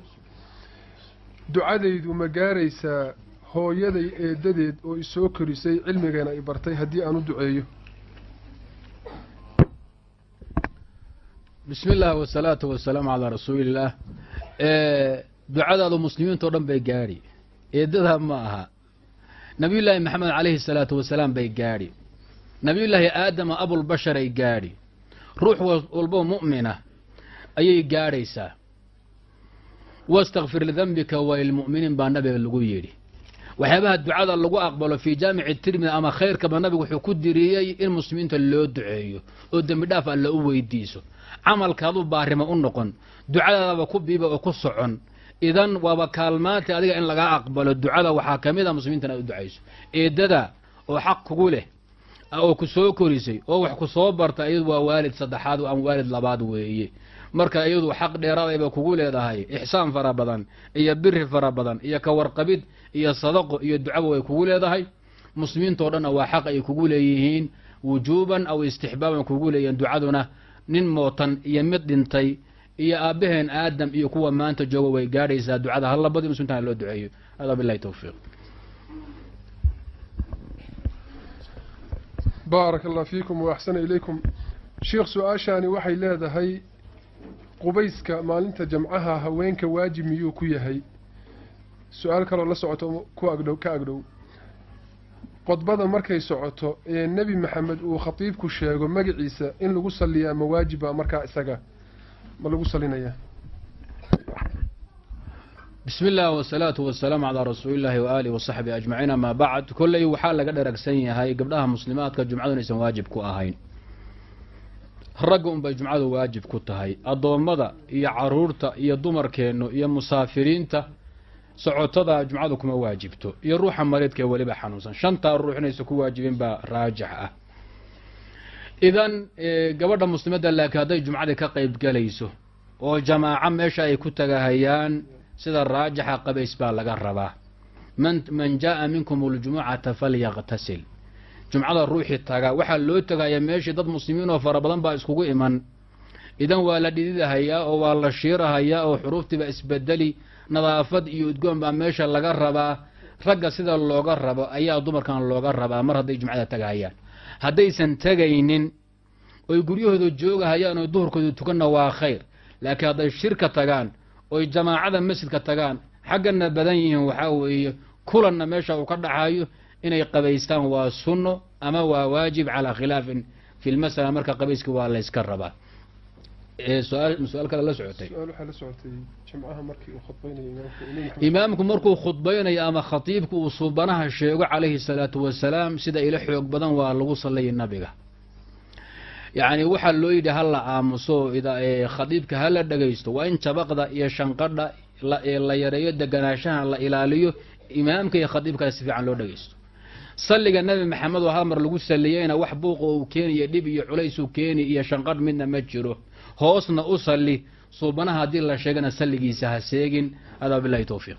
ducadaydu ma gaaraysaa hooyaday eedadeed oo isoo korisay cilmigeena i bartay haddii aan u duceeyo. Bismi illaahi wasalaatu wasalaamu calaa rasuulillaah ducadaadu muslimiintao dhan bay gaadhi eedadaa ma aha. Nabiyullaahi maxamed calayhi salaatu wasalaam bay gaadhi nabiyullaahi aadama abulbasharay gaadhi ruux walbo mu'mina ayay gaadhaysaa wastakfir lidembika walilmu'miniin baa nabiga lagu yidhi waxyaabaha ducada lagu aqbalo fii jaamici tirmidi ama khayrkaba nabigu wuxuu ku diriyey in muslimiinta loo duceeyo oo dembi dhaaf alla u weydiiso. Camalkaadu baarima u noqon ducadaadaba ku biiba oo ku socon. Idan waaba kaalmaanta adiga in lagaa aqbalo ducada waxaa ka mid a muslimiinta inaad u ducayso. Eedada oo xaq kugu leh oo ku soo korisay oo wax ku soo barta iyadu waa waalid saddexaad ama waalid labaad weeye. Marka iyadu xaq dheeraadayba kugu leedahay ixsaan fara badan iyo biri fara badan iyo ka warqabid iyo sadaqo iyo ducaba way kugu leedahay. Muslimiintao dhanna waa xaq ay kugu leeyihiin. Wujuuban aw istixbaaban kugu leeyihiin ducaduna. Nin mootan iyo mid dhintay iyo aabbaheen aadam iyo kuwa maanta jooga way gaadhaysaa ducada. Hallabadii muslimtana loo duceeyo. Hada bilahi towfiiq baaraka allah fiikum wa axsana ilaykum. Sheikh su'aashaani waxay leedahay qubayska maalinta jamcaha haweenka waajib miyuu ku yahay su'aal kaloo la socoto ku agdhow ka agdhow. Qodbada markay socoto ee nebi maxamed uu khatiibku sheego magaciisa in lagu saliyaa ma waajiba markaa isaga? Ma lagu salinayaa bismi illah wasalaatu wasalaamu calaa rasuulillaahi waaalihi wasaxbi ajmaciin. Amaa bacd kolley waxaa laga dharagsan yahay gabdhaha muslimaadka jumcadu inaysan waajib ku ahayn. Ragga unbay jumcadu waajib ku tahay. Addoommada iyo carruurta iyo dumarkeennu iyo musaafiriinta socotada jumcadu kuma waajibto iyo ruuxa mariidka ee weliba xanuunsan. Shantaa ruux inaysan ku waajibin baa raajix ah. Idan gabadha muslimadda laakiin hadday jumcadii ka qayb galayso oo jamaaco meesha ay ku tagahayaan sida raajixa qabays baa laga rabaa. Man jaa'a minkum aljumucata falyaqtasil. Jumcada ruuxii taga waxaa loo tagayaa meeshii dad muslimiin oo fara badan baa iskugu iman. Idan waa la dhididahayaa oo waa la shiirahayaa oo xuruuftiiba isbedeli nadaafad iyo udgoon baa meesha laga rabaa. Ragga sida looga rabo ayaa dumarkan looga rabaa mar hadday jumcada tagahayaan haddaysan tegaynin oy guryahooda joogahayaan oo duhurkooda tukanna waa khayr. Laakiin hadday shirka tagaan oy jamaacada masjidka tagaan xaggana badan yihiin waxaa weeye kulanna meesha uu ka dhaxayo inay qabaystaan waa sunno ama waa waajib calaa khilaafin fi lmasala marka qabayska waa layska rabaa su'aal kale la socotay. Uu imaamku markuu khudbaynayo ama khatiibku uu suubanaha sheego calayhi salaatu wasalaam sida ila xoog badan waa lagu sallaya nabiga. Yacni waxaa loo yidhi ha la aamuso khadiibka ha la dhagaysto waa in jabaqda iyo shanqadha la yareeyo deganaashaha la ilaaliyo imaamka iyo khadiibkaa si fiican loo dhagaysto. Salliga nebi maxamed oo hal mar lagu saliyeyna wax buuqa uu keeniyo dhib iyo culaysuu keeni iyo shanqadh midna ma jiro hoosna u salli suubanaha haddii la sheegana salligiisa ha seegin. Adaa bilahi towfiiq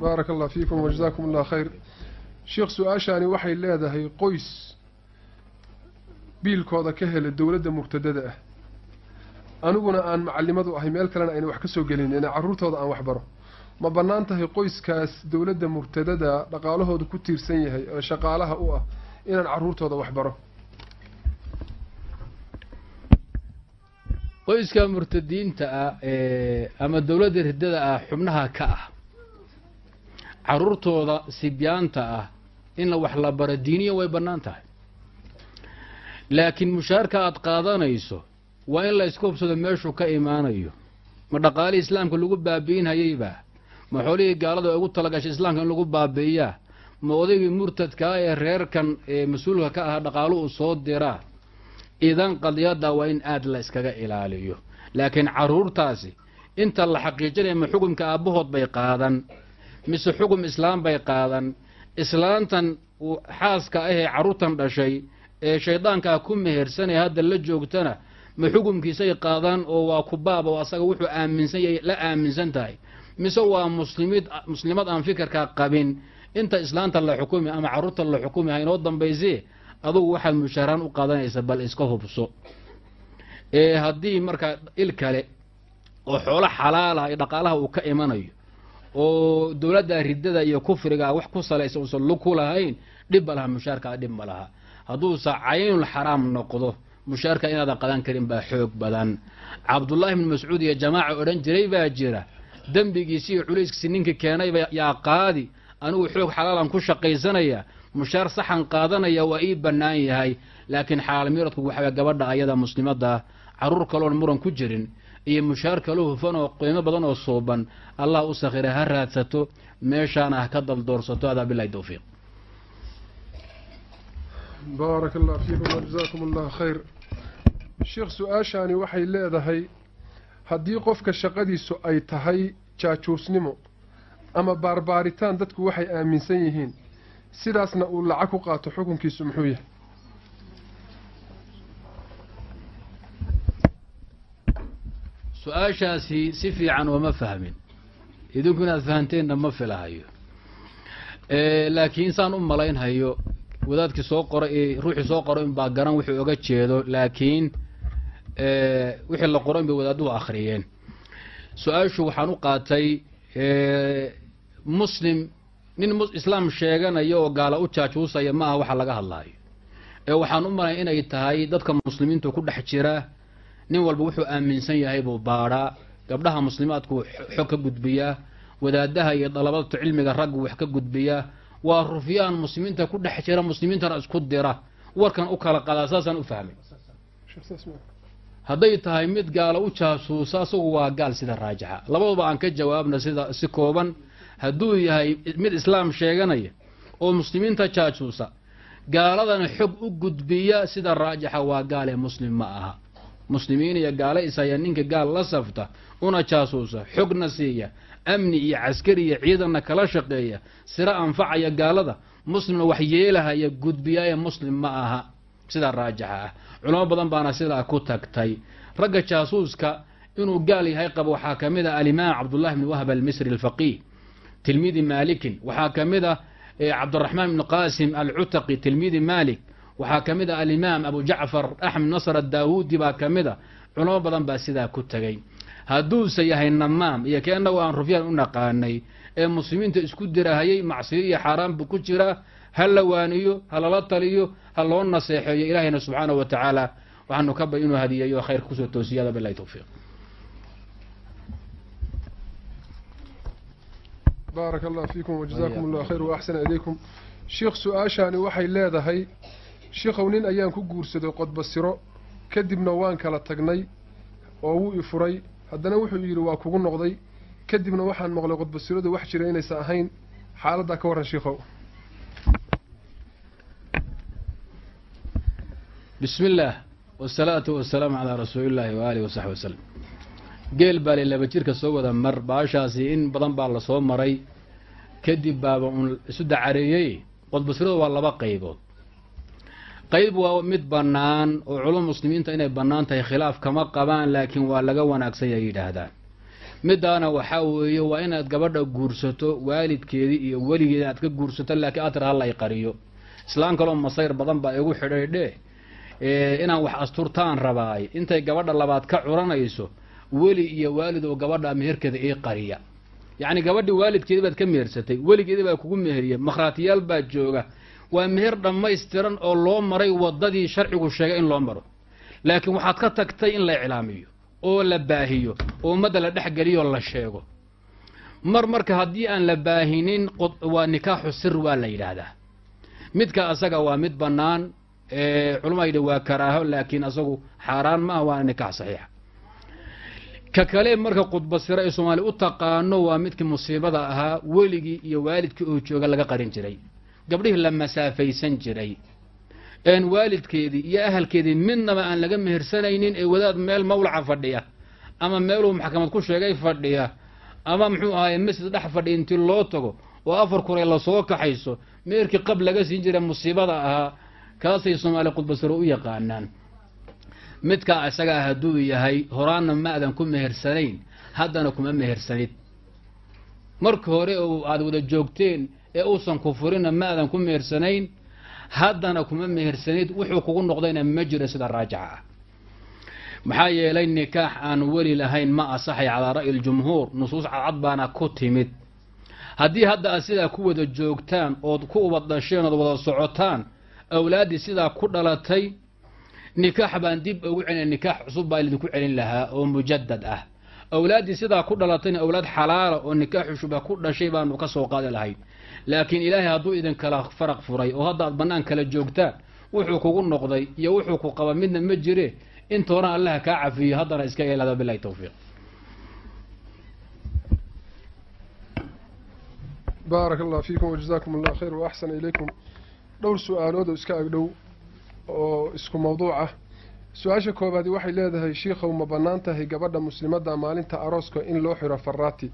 baaraka allah fiikum wajazaakum allah khayr. Sheikh su'aashaani waxay leedahay qoys biilkooda ka hela dowladda murtadada ah. Aniguna aan macalimadu ahay meel kalena ayna wax ka soo gelin ina carruurtooda aan waxbaro ma bannaan tahay qoyskaas dowladda murtadada dhaqaalahooda ku tiirsan yahay oo shaqaalaha u ah inaan carruurtooda waxbaro qoyska murtadiinta ah ama dowladda riddada ah xubnaha ka ah carruurtooda sibyaanta ah in wax la baro diiniya way bannaan tahay. Laakiin mushaarka aada qaadanayso waa in la iska hubsado meeshuu ka imaanayo. Ma dhaqaalihii islaamka lagu baabi'inhayeyba ma xoolihii gaalada ugu talagashay islaamka in lagu baabi'iyaa ma murtadkaa ee reerkan ee mas'uulka ka ahaa dhaqaalo uu soo diraa idan qadiyadda waa in aada la iskaga ilaaliyo. Laakiin carruurtaasi inta la xaqiijinaya ma xukumka aabbahood bay qaadan mise xukum islaam bay qaadan. Islaantan xaaska ahee carruurtan dhashay ee shaydaankaa ku mehersanaya hadda la joogtana ma xukumkiisay qaadaan oo waa kubaab oo asaga wuxuu aaminsan la aaminsan tahay. Mise waa muslimid muslimad aan fikirkaa qabin inta islaanta la xukumi ama carruurta la xukumi ha inoo dambayse adugu waxaad mushaaraan u qaadanaysa bal iska hubso. Ee haddii markaa il kale oo xoolo xalaala dhaqaalaha uu ka imanayo oo dowladda ridada iyo kufriga wax ku salaysa uusan lug ku lahayn dhib ma laha mushaarkaa dhib ma laha. Hadduusa caynul xaraam noqdo mushaarka inaadan qadan karin baa xoog badan. Cabdullaahi bnu mascuud iyo jamaaca odhan jiray baa jira dembigiisi iyo culayskiisi ninka keenayba yaa qaadi anigu xoog xalaalan ku shaqaysanaya mushaar saxan qaadanaya waa ii bannaan yahay. Laakiin xalaal miradku waxaa gabadha ayada muslimadda carruur kaloon muran ku jirin iyo mushaar kaloo hufan oo qiimo badan oo suuban allah u sakhiray ha raadsato meeshaana ha ka daldoorsato adaa bilahi towfiiq baaraka allah fiikum wajazaakum allah khayr. Sheekh su'aashaani waxay leedahay haddii qofka shaqadiisu ay tahay jaajuusnimo ama baarbaaritaan dadku waxay aaminsan yihiin. Sidaasna uu lacag ku qaato xukunkiisu muxuu yahay. Su'aashaasi si fiican ooma fahmin. Idinku inaad fahamteenna ma filahayo. Laakiin saan u malaynhayo wadaadkii soo qoray ee ruuxii soo qoray inbaa garan wuxuu oga jeedo laakiin wixii la qoray inbay wadaaduhu akhriyeen. Su'aashu waxaan u qaatay muslim nin islaam sheeganaya oo gaala u jaajuusaya ma aha waxa laga hadlaayo. Ee waxaan u malay inay tahay dadka muslimiintu ku dhex jira nin walba wuxuu aaminsan yahay buu baadhaa gabdhaha muslimaadku xog ka gudbiyaa wadaadaha iyo dalabadtu cilmiga raggu wax ka gudbiyaa waa rufyaan muslimiinta ku dhex jira muslimiintana isku dira warkan u kala qadaa saasaan u fahmay hadday tahay mid gaalo u jaasuusa asagu waa gaal sida raajixa labaduba aan ka jawaabna sida si kooban. Hadduu yahay mid islaam sheeganaya oo muslimiinta jaajuusa gaaladana xog u gudbiya sida raajixa waa gaal ee muslim ma aha. Muslimiin iyo gaalo ishaya ninka gaal la safta una jaasuusa xogna siiya amni iyo caskari iyo ciidanna kala shaqeeya siro anfacaya gaalada muslimna wax yeelahaya gudbiya ee muslim ma aha sidaa raajixa ah. Culamo badan baana sidaa ku tagtay. Ragga jaasuuska inuu gaal yahay qabo waxaa ka mid ah alimaam cabdullahi bni wahb almisri alfaqiih tilmiidi maalikin waxaa ka mid ah cabdiraxmaan ibni qaasim alcutaqi tilmiidi maalik waxaa ka mid ah alimaam abu jacfar axmed nasr adaawuudi baa ka mid a. Culamo badan baa sidaa ku tegay hadduuse yahay namaam iyo kee inagu aan rufyaan u naqaanay ee muslimiinta isku dirahayay macsiyo iyo xaaraan buu ku jiraa ha la waaniyo ha lala taliyo ha loo naseexeeyo ilaahayna subxaana wa tacaala. Waxaanu ka bay inuu hadiyeeyo khayr ku soo toosiyada bilahi towfiiq baaraka allah fiikum wajazaakum allah khayr wa axsana ilaykum. Sheikh su'aashaani waxay leedahay shiikhow nin ayaan ku guursaday qodbasiro kadibna waan kala tagnay oo wuu i furay. Haddana wuxuu yidhi waa kugu noqday. Kadibna waxaan maqlay qodbasiradu wax jira inaysan ahayn. Xaaladdaa ka warran shiikhow bismi illaah wasalaatu wasalaamu calaa rasuulillaahi waaalihi wasaxbi wasalam geel baa le laba jirka soo wada mar baashaasi in badan baa la soo maray. Kadib baaba uun isu dacareeyey qodbasiradu waa laba qaybood. Qayb waa mid bannaan oo culum muslimiinta inay bannaan tahay khilaaf kama qabaan laakiin waa laga wanaagsan yay yidhaahdaan. Middaana waxaa weeye waa inaad gabadha guursato waalidkeedii iyo weligeeda aad ka guursato laakiin aad tira halla y qariyo. Islaan kaloo masayr badan baa igu xidhaydhe inaan wax asturtaan rabaay. Intay gabadha labaad ka curanayso weli iyo waalid oo gabadha meherkeeda ii qariya. Yacni gabadhii waalidkeedii baad ka mehersatay weligeedii baa kugu meheriyay makhraatiyaal baa jooga. Waa meher dhammaystiran oo loo maray waddadii sharcigu sheegay in loo maro. Laakiin waxaad ka tagtay in la iclaamiyo oo la baahiyo oo ummadda la dhexgeliyo la sheego. Mar marka haddii aan la baahinin waa nikaaxu sir waa la yidhaahdaa. Midka asaga waa mid bannaan culama yidhi waa karaaho laakiin asagu xaaraan ma ah waana nikaax saxiixa. Ka kale marka khudbasiro ay soomaali u taqaano waa midkii musiibada ahaa weligii iyo waalidkii oo jooga laga qarin jiray. Gabdhihii la masaafaysan jiray. Een waalidkeedii iyo ahalkeedii midnaba aan laga mehersanaynin ee wadaad meel mawlaca fadhiya ama meeluu maxkamad ku sheegay fadhiya ama muxuu ahaye masjid dhex fadhiya intii loo tago oo afar kuray la soo kaxayso meerkii qab laga siin jira musiibada ahaa kaasay soomaali khudbasiro u yaqaanaan. Midkaa isagaa hadduu yahay horaanna ma adan ku mehersanayn haddana kuma mehersanid. Marka hore oo aada wada joogteen ee uusan ku furina maadan ku mehersanayn haddana kuma mehersanid wuxuu kugu noqdayna ma jiro sida raajixa ah. Maxaa yeelay nikaax aan weli lahayn ma asaxay calaa ra'yi ljumhuur nusuus cadcad baana ku timid. Haddii hadda aad sidaa ku wada joogtaan ood ku ubad dhasheen ood wada socotaan awlaaddii sidaa ku dhalatay nikaax baan dib ugu celin nikaax cusub baa idinku celin lahaa oo mujadad ah. Awlaaddii sidaa ku dhalatayna awlaad xalaala oo nikaaxu shubha ku dhashay baanu ka soo qaadi lahayn laakiin ilaahay hadduu idinkala faraq furay oo hadda aad bannaan kala joogtaan wuxuu kugu noqday iyo wuxuu ku qaba midna ma jire intoona allaha kaa cafiyo haddana iska eelada bilahi towfiiq baaraka allah fiikum wajazaakum allah khayr wa axsana ilaykum dhowr su'aalood oo iska agdhow oo isku mawduuc ah. Su'aasha koobaadi waxay leedahay shiikhow ma bannaan tahay gabadha muslimadda maalinta arooska in loo xiro faraati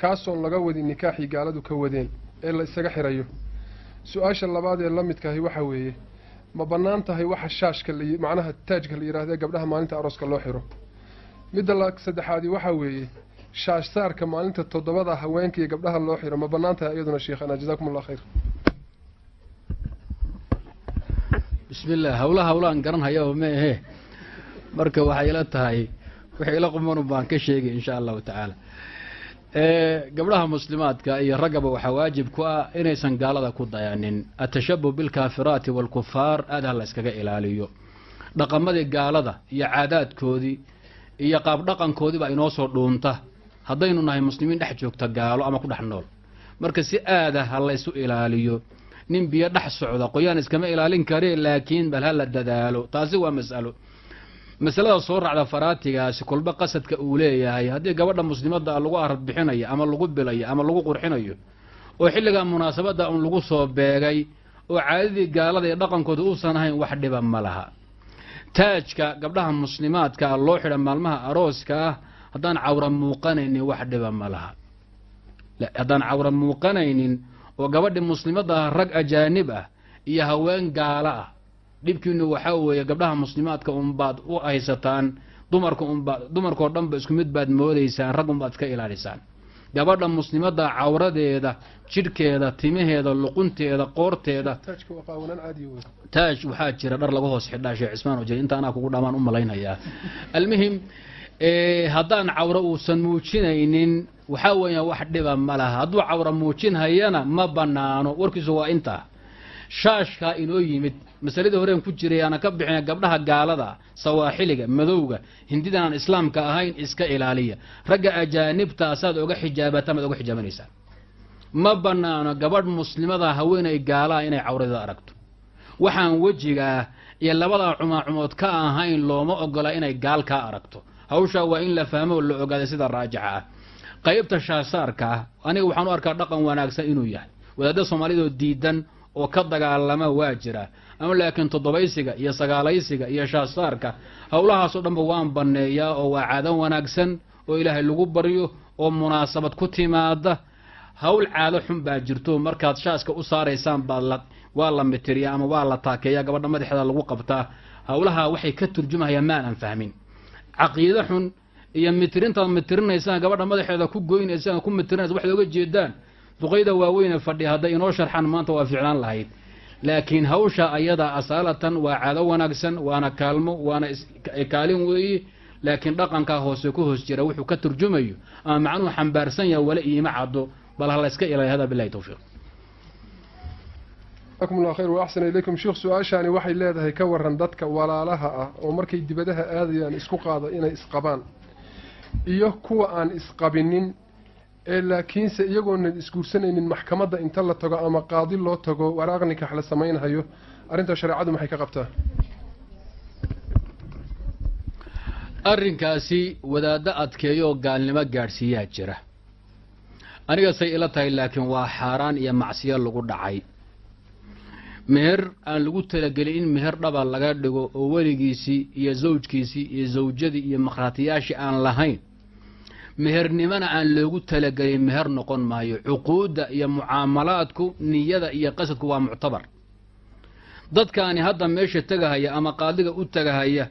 kaasoon laga wadin nikaaxii gaaladu ka wadeen ee la isaga xirayo. Su'aasha labaad ee la midkahi waxa weeye ma bannaan tahay waxa shaashka la macnaha taajka la yidhahdee gabdhaha maalinta arooska loo xiro. Midda saddexaadi waxaa weeye shaash saarka maalinta toddobada haweenka iyo gabdhaha loo xiro ma bannaan tahay iyaduna sheekhana jazaakum allah khayr bismi illah hawlaha hawlaan garanhayaba ma ahe marka waxay ila tahay wixii ila qumanu baan ka sheegay insha allahu tacaala gabdhaha muslimaadka iyo raggaba waxaa waajib ku ah inaysan gaalada ku dayanin atashabuh bilkaafiraati waalkufaar aad ha la yskaga ilaaliyo. Dhaqamadii gaalada iyo caadaadkoodii iyo qaab dhaqankoodii baa inoo soo dhuunta. Haddaynu nahay muslimiin dhex joogta gaalo ama ku dhex nool. Marka si aada ha laysu ilaaliyo nin biyo dhex socda qoyaan iskama ilaalin kare laakiin bal ha la dadaalo. Taasi waa mas'alo. Masalada soo raacda faraatigaasi kolba qasadka uu leeyahay haddii gabadha muslimadda lagu arad ama lagu bilayo ama lagu qurxinayo oo xilligaa munaasabadda un lagu soo beegay oo caadadii gaalada iyo dhaqankooda uusan ahayn wax dhiba ma laha. Taajka gabdhaha muslimaadka loo xidha maalmaha arooska ah haddaan cawra muuqanaynin wax dhiba ma laha. Haddaan cawra muuqanaynin oo gabadhi muslimadda ah rag ajaanib ah iyo haween gaalo ah. Dhibkiinu waxaa weeye gabdhaha muslimaadka unbaad u haysataan dumarka unbaad dumarkao dhan ba isku mid baad moodaysaan rag unbaad iska ilaalisaan. Gabadha muslimadda cawradeeda jidhkeeda timaheeda luqunteeda qoorteeda. Taaj waxaa jira dhar laga hoos xidhaa sheekh cismaan oo jira inta anaa kugu dhamaan u malaynayaa almuhim haddaan cawro uusan muujinaynin waxaa weeya wax dhiba ma laha. Hadduu cawro muujinhayana ma banaano warkiisu waa intaa shaashkaa inoo yimid. Masaladii horeen ku jiray aana ka bixina gabdhaha gaalada sawaaxiliga madowga hindidan islaamka ahayn iska ilaaliya. Ragga ajaanibta asaad oga xijaabataan baad oga xijaabanaysaa ma banaano gabadh muslimada haweenay gaalaha inay cawradeeda aragto. Waxaan wejigaa iyo labadaa cumaacumood ka ahayn looma ogola inay gaal kaa aragto hawshaa waa in la fahmo oo la ogaaday sida raajixa ah. Qaybta shaasaarka ah aniga waxaan u arkaa dhaqan wanaagsan inuu yahay. Wadaadda soomaalidoo diidan oo ka dagaalama waa jira. Ama laakiin toddobaysiga iyo sagaalaysiga iyo shaasaarka howlahaasoo dhanba waan banneeyaa oo waa caado wanaagsan oo ilaahay lagu baryo oo munaasabad ku timaada hawl caado xun baa jirto. Markaad shaaska u saaraysaan baad waa la mitiriyaa ama waa la taakeeyaa. Gabadha madaxeeda lagu qabtaa. Howlaha waxay ka turjumahayaan maan aan fahmin caqiide xun iyo mitirintaad mitirinaysaan gabadha madaxeeda ku goynaysaan ku mitirinaysa waxaad oga jeedaan. Duqayda waaweyne fadhiya hadday inoo sharxaan maanta waa ficlaan lahayd. Laakiin hawsha ayada asaalatan waa caado wanaagsan waana kaalmo waana kaalin weeye laakiin dhaqankaa hoose ku hoos jira wuxuu ka turjumayo ama macnuhu xambaarsan yaha wala iima caddo bal ha la yska ilaaliy hada bilahi towfiiq jazakum allah khayr wa ilaykum sheekh su'aashaani waxay leedahay ka waran dadka walaalaha ah oo markay dibadaha aadayaan isku qaada inay isqabaan iyo kuwa aan isqabinin ee laakiinse iyagoonan isguursanaynin maxkamadda inta la tago ama qaadi loo tago waraaq nikax la samaynhayo arrinta shareecadu maxay ka qabtaa arrinkaasi wadaaddo adkeeyo oo gaalnimo gaadhsiiyaa jira anigasay ila tahay laakiin waa xaaraan iyo macsiyo lagu dhacay meher aan lagu talagelin in meher dhaba laga dhigo oo weligiisii iyo zawjkiisii iyo zawjadii iyo makhraatiyaashii aan lahayn. Mehernimona aan loogu talagelin meher noqon maayo. Cuquudda iyo mucaamalaadku niyada iyo qasadku waa muctabar. Dadkaani hadda meesha tegahaya ama qaadiga u tegahaya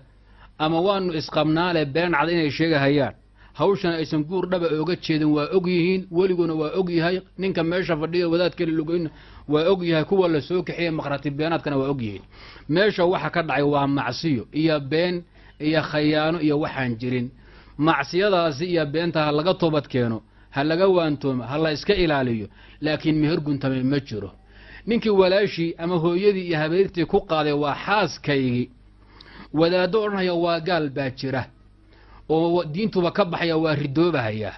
ama waanu isqabnaale been cad inay sheegahayaan hawshan aysan guur dhaba ooga jeedin waa og yihiin weliguna waa og yahay. Ninka meesha fadhiya wadaadkeli lugoyn waa og yahay kuwa la soo kaxeeye maqhrati beenaadkana waa og yihiin meesha waxa ka dhacay waa macsiyo iyo been iyo khayaano iyo waxaan jirin. Macsiyadaasi iyo beenta ha laga toobad keeno ha laga waantoomo ha la iska ilaaliyo laakiin meher guntame ma jiro. Ninkii walaashii ama hooyadii iyo habeertii ku qaaday waa xaaskaygii. Wadaaddo odhanaya waa gaal baa jira oo diintuba ka baxaya waa ridoobahaya.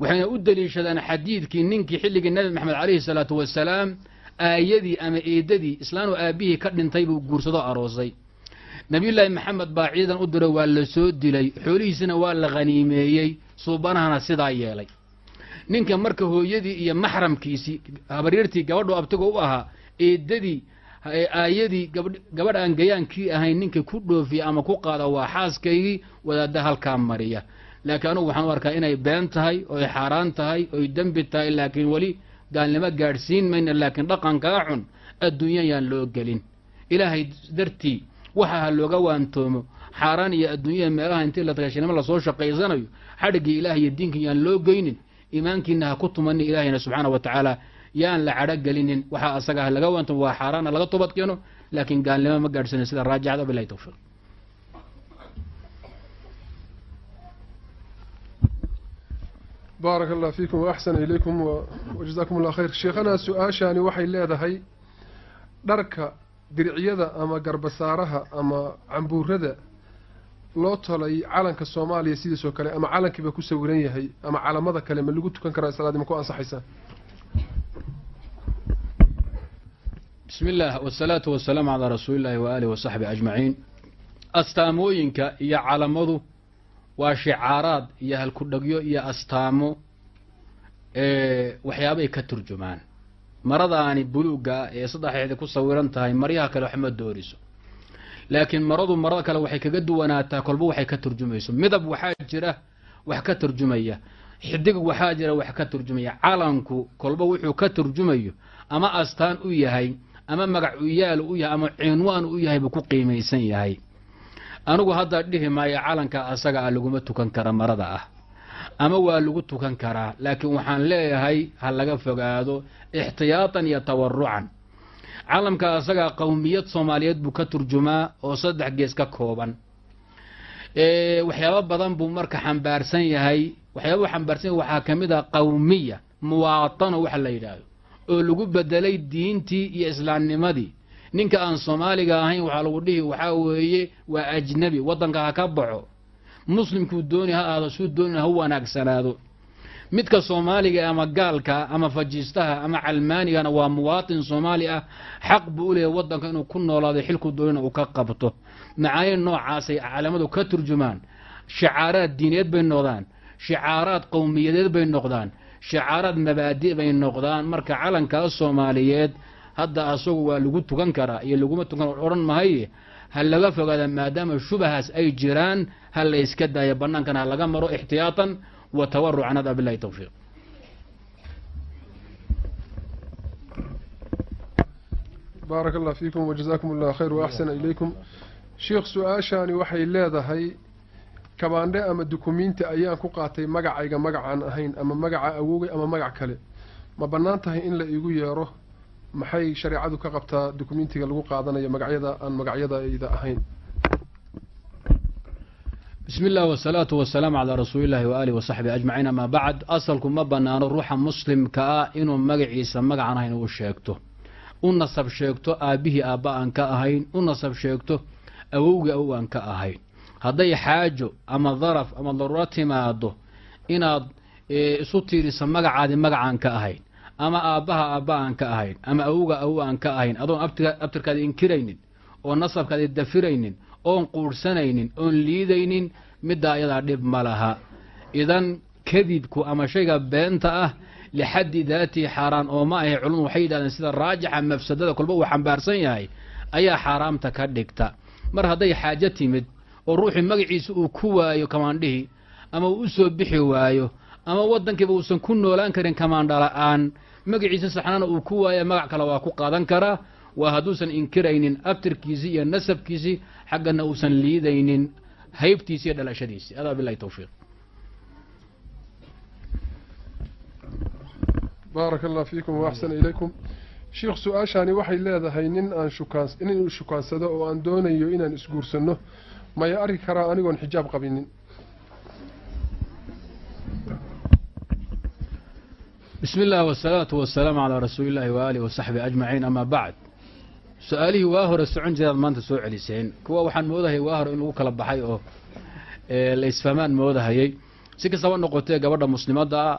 Waxayna u deliishadaan xadiidkii ninkii xilligii nabi maxamed calayhi salaatu wasalaam aayadii ama eedadii islaanu aabbihii ka dhintay buu guursadoo aroosay. Nabiyullaahi maxamed baa ciidan u diray waa la soo dilay xoolihiisina waa la khaniimeeyey suubanahana sidaa yeelay. Ninka marka hooyadii iyo maxramkiisii habaryartii gabadhu abtigo u ahaa eedadii aayadii gabadh aan gayaankii ahayn ninka ku dhoofiya ama ku qaada waa xaaskaygii wadaadda halkaa mariya. Laakiin anugu waxaan u arkaa inay been tahay oy xaaraan tahay oy dembi tahay laakiin weli gaalnimo gaadhsiin mayna laakiin dhaqankaa xun adduunya yaan loo gelin. Ilaahay dartii waxa ha looga waantoomo. Xaaraan iyo adduunyada meelaha intii la tagashinimo la soo shaqaysanayo xadhiggii ilaah iyo diinka yaan loo geynin. Iimaankiina ha ku tumanin ilaahayna subxaana wa tacaala yaan la cadho gelinin. Waxaa asaga ha laga waantoomo waa xaaraana laga toobad keeno laakiin gaalnimo ma gaadhsana sida raajixada bilahi tawfiiq baaraka allah fiikum waaxsana ilaykum wajazaakum allah khayr. Sheekhanaa su'aashaani waxay leedahay dharka diricyada ama garbasaaraha ama cambuurada loo tolay calanka soomaaliya sidiisoo kale ama calankiiba ku sawiran yahay ama calamada kale ma lagu tukan karaa salaadii ma ku ansaxaysaa bismi illaah wasalaatu wasalaamu calaa rasuuli illahi waaalihi wasaxbi ajmaciin. Astaamooyinka iyo calamadu waa shicaaraad iyo halkudhagyo iyo astaamo waxyaabay ka turjumaan. Maradaani buluugga ee saddexeeda ku sawiran tahay maryaha kale waxma dooriso. Laakiin maradu marada kale waxay kaga duwanaataa kolba waxay ka turjumayso. Midab waxaa jira wax ka turjumaya. Xidig waxaa jira wax ka turjumaya. Calanku kolba wuxuu ka turjumayo ama astaan u yahay ama magac uyaal u yahay ama cinwaan u yahay buu ku qiimaysan yahay anigu hadda dhihi maayo calanka asaga ah laguma tukan kara marada ah. Ama waa lagu tukan karaa laakiin waxaan leeyahay ha laga fogaado ixtiyaatan iyo tawarucan calamka asagaa qowmiyad soomaaliyeed buu ka turjumaa oo saddex gees ka kooban. Waxyaabo badan buu marka xambaarsan yahay. Waxyaabau xambaarsan yahay waxaa ka mid ah qowmiya muwaatano waxa la yidhaahdo oo lagu bedelay diintii iyo islaamnimadii ninka aan soomaaliga ahayn waxaa lagu dhihi waxaa weeye waa ajnabi. Waddanka ha ka baxo. Muslimkuu dooni ha aado suu dooni ha wanaagsanaado. Midka soomaaliga ama gaalka ama fajiistaha ama calmaanigana waa muwaatin soomaali ah. Xaq buu u leeyahy waddanka inuu ku noolaado xilku doonina uu ka qabto. Macaani noocaasay calaamadu ka turjumaan. Shicaaraad diineed bay noqdaan. Shicaaraad qowmiyadeed bay noqdaan. Shicaaraad mabaadi' bay noqdaan. Marka calankaa soomaaliyeed hadda asagu waa lagu tukan karaa iyo laguma tukan odhan mahaye ha laga fogaada maadaama shubahaas ay jiraan ha la iska daayo bannaankana ha laga maro ixtiyaatan wa tawarucan hada bilahi tawfiiq. Baaraka allah fiikum wajazaakum allah khayr waaxsana ilaykum. Sheikh su'aashaani waxay leedahay kabaandhe ama dukumiinti ayaan ku qaatay magacayga magacaan ahayn ama magaca awowgay ama magac kale. Ma bannaan tahay in la iigu yeero maxay shareecadu ka qabtaa dukumentiga lagu qaadanayo magacyada aan magacyadayda ahayn? Bismi illah wasalaatu wasalaamu calaa rasuulillahi waaalihi wasaxbi ajmaciin amaa bacd. Asalku ma banaano ruuxa muslimka ah inuu magaciisa magacaan ahayn uu sheegto. U nasab sheegto aabbihii aabba aan ka ahayn u nasab sheegto awowgii awow aan ka ahayn. Hadday xaajo ama daraf ama daruuro timaado inaad isu tiiriso magacaadii magacaan ka ahayn ama aabbaha aabba aan ka ahayn ama awowga awow aan ka ahayn adoon abtirkaadi inkiraynin oo nasabkaadi dafiraynin oon quurhsanaynin oon liidaynin middaa ayadaa dhib ma laha. Idan kadibku ama shayga beenta ah lixaddi daatihi xaaraan oo ma ahe culumadu waxay yidhahdeen sida raajixa mafsadada kolba uu xambaarsan yahay ayaa xaaraamta ka dhigta. Mar hadday xaajo timid oo ruuxii magaciisa uu ku waayo kamaandhihii ama uu u soo bixi waayo ama waddankiiba uusan ku noolaan karin kamaandhala-aan magaciisa saxnaana uu ku waaya magac kale waa ku qaadan karaa waa hadduusan inkiraynin abtirkiisii iyo nasabkiisii xaggana uusan liidaynin haybtiisi iyo dhalashadiisi. Adaa bilahi tawfiiq. Baaraka allah fiikum waaxsana ilaykum. Sheikh su'aashaani waxay leedahay nin aan shukaan inuu shukaansado oo aan doonayo inaan isguursanno. Maya arki karaa anigoon xijaab qabinin? Bismi illah wasalaatu wasalaamu calaa rasuuli illahi waaalihi wasaxbi ajmaciin amaa bacd su'aalihii waa hore socon jiraad maanta soo celiseen kuwa waxaan moodahayay waa hore in lagu kala baxay oo la isfahmaan moodahayay si kastaba noqotee gabadha muslimadda ah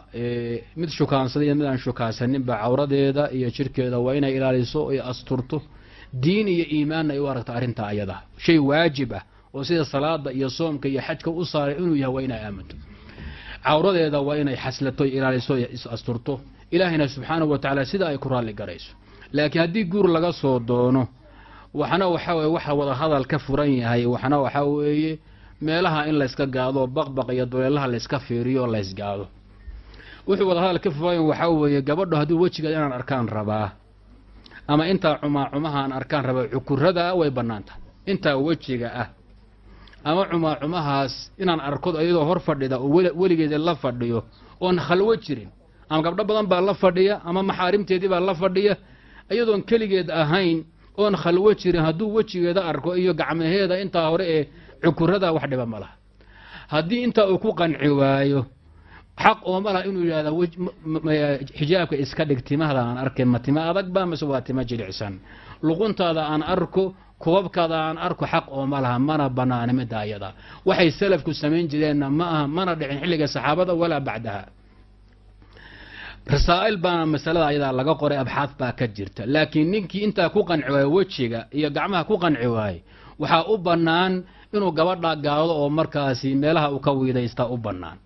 mid shukaansaday iyo mid aan shukaansaninba cawradeeda iyo jirkeeda waa inay ilaaliso iyo asturto diin iyo iimaanna ay u aragto arrintaa ayada shay waajib ah oo sida salaada iyo soomka iyo xajka u saaray inuu yahay waa inay aaminto cawradeeda waa inay xaslato ilaaliso is asturto. Ilaahayna subxaanahu wa tacaala sida ay ku raalli garayso. Laakiin haddii guur laga soo doono waxna waxa weye waxa wada hadal ka furan yahay waxna waxaa weeye meelaha in layska gaado baqbaq iyo duleelaha layska fiiriyo laysgaado wuxuu wada hadal ka furan waxaa weeye gabadho hadduu wejigeed inaan arkaan rabaa ama intaa cumaa cumaha aan arkaan rabaa cukurada way bannaan tahay intaa wejiga ah ama cumaa cumahaas inaan arko iyadoo hor fadhida oo weligeeda la fadhiyo oon khalwo jirin ama gabdho badan baa la fadhiya ama maxaarimteedii baa la fadhiya iyadoon keligeed ahayn oon khalwo jirin hadduu wejigeeda arko iyo gacmaheeda intaa hore ee cukurada wax dhiba ma laha. Haddii intaa uu ku qanci waayo xaq ooma laha inuu yidhahda xijaabka iska dhig timahda aan arkay ma tima adag ba mase waa tima jilicsan. Luquntaada aan arko kubabkaada aan arko xaq ooma laha mana banaana midda ayada. Waxay salafku samayn jireenna ma aha mana dhicin xilliga saxaabada walaa bacdaha. Rasaa'il baana masalada ayadaa laga qoray abxaad baa ka jirta. Laakiin ninkii intaa ku qanci waayo wejiga iyo gacmaha ku qanci waayey waxaa u bannaan inuu gabadha gaado oo markaasi meelaha uu ka wiidaystaa u bannaan.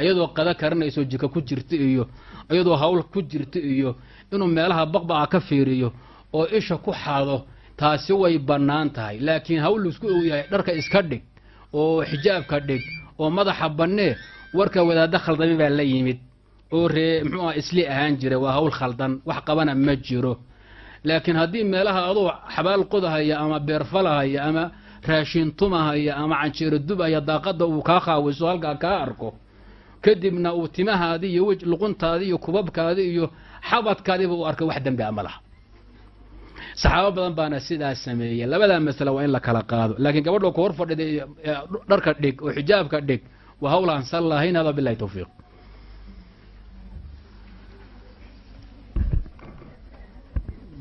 Iyadoo qada karanayso jika ku jirta iyo iyadoo hawl ku jirta iyo inuu meelaha baqbaqa ka fiiriyo oo isha ku xado taasi way bannaan tahay. Laakiin hawl la isku ogyahay dharka iska dhig oo xijaabka dhig oo madaxa bannee warka wadaaddo khaldami baa la yimid oo ree muxuu aha isli ahaan jira waa hawl khaldan wax qabana ma jiro. Laakiin haddii meelaha adoo xabaal qodahaya ama beerfalahaya ama raashin tumahaya ama canjeero dubaya daaqadda uu kaa qaawiso halkaa kaa arko kadibna uu timahaadii iyo luquntaadii iyo kubabkaadii iyo xabadkaadiiba uu arkay wax dembi ama laha saxaabo badan baana sidaa sameeyey. Labadaa masale waa in la kala qaado. Laakiin gabadho ku hor fadhida dharka dhig oo xijaabka dhig waa hawlaan sal lahayn hada bilahi tawfiiq.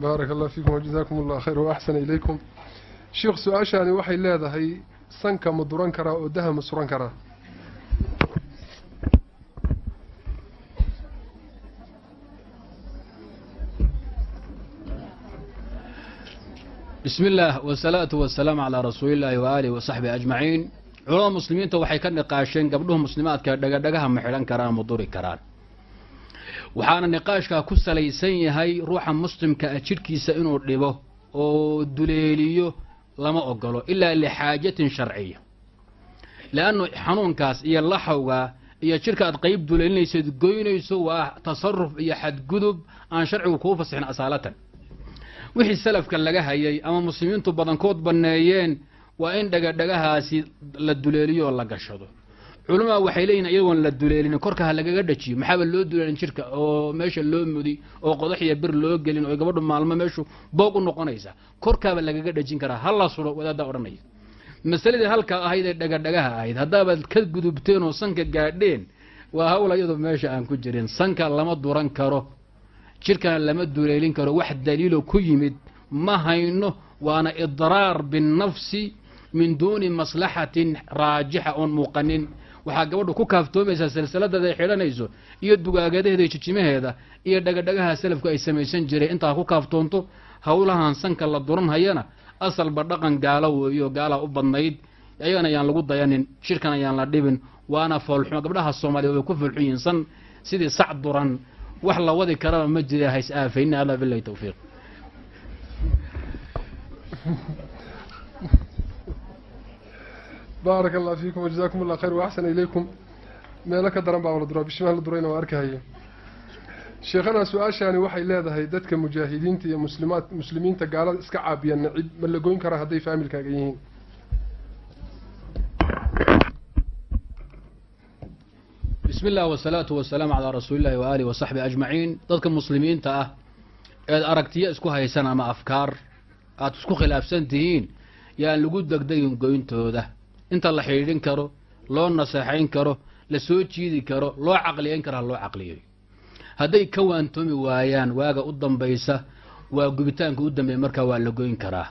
Baaraka allah fiikum wajazaakum allah khayr waaxsana ilaykum. Sheikh su'aashaani waxay leedahay sanka ma duran karaa oo daha ma suran karaa bismi illaah wasalaatu wasalaamu calaa rasuulillaahi waaalihi wasaxbihi ajmaciin culamada muslimiinta waxay ka niqaasheen gabdhuhu muslimaadka dhagadhagaha ma xidhan karaan ma duri karaan. Waxaana niqaashkaa ku salaysan yahay ruuxa muslimka ah jidhkiisa inuu dhibo oo duleeliyo lama ogolo ilaa lixaajatin sharciya. Leannu xanuunkaas iyo laxawga iyo jidhka aad qeyb duleelinaysood goynayso waa tasaruf iyo xadgudub aan sharcigu kuu fasixin asaalatan wixii salafka laga hayay ama muslimiintu badankood banneeyeen waa in dhagadhagahaasi la duleeliyo oo la gashado. Culamaa waxay leeyihiin iyagoon la duleelinin korka ha lagaga dhajiyo maxaaba loo duleelin jirka oo meesha loo mudi oo qodax iyo bir loo gelin oo gabadhu maalmo meeshu boog u noqonaysa korkaaba lagaga dhajin karaa ha la suro wadaaddaa odhanaya. Masaladii halkaa ahayd ee dhagadhagaha ahayd haddaabaad ka gudubteen oo sanka gaadheen waa hawl iyadoo meesha aan ku jirin sanka lama duran karo jirkana lama duleelin karo. Wax daliilo ku yimid ma hayno waana idraar binnafsi min duuni maslaxatin raajixa oon muuqanin. Waxaa gabadhu ku kaaftoomaysaa silsiladeeda ay xidhanayso iyo dugaagadaheeda jijimaheeda iyo dhagadhagaha salafku ay samaysan jiray intaa ku kaaftoonto howlahan sanka la duran hayana asalba dhaqan gaalo weeyo gaalaa u badnayd. Ayagana ayaan lagu dayanin shirkan ayaan la dhibin. Waana foolxumo. Gabdhaha soomaaliya way ku foolxun sidii sac duran wax la wadi karaba ma jira hays aafayna alla bilahi tawfiiq. Baaraka allah fiikum wajazaakum allah khayr waaxsana ilaykum. Meelo ka daran baa la duraa bishimaha la durayna waa arkahaya sheekhana su'aashaani waxay leedahay dadka mujaahidiinta iyo muslimaad muslimiinta gaalada iska caabiyana cid ma la goyn karaa hadday faamilkaaga yihiin bismi illah wasalaatu wasalaamu calaa rasuuli illahi wa aalihi wasaxbi ajmaciin dadka muslimiinta ah eed aragtiyo isku haysan ama afkaar aad isku khilaafsan tihiin yaan lagu degdegin goyntooda. Inta la xidhiidhin karo loo naseexayn karo la soo jiidi karo loo caqliyayn karo ha loo caqliyayo hadday ka waantoomi waayaan waaga u dambaysa waa gubitaanka u dambeeya markaa waa la goyn karaa.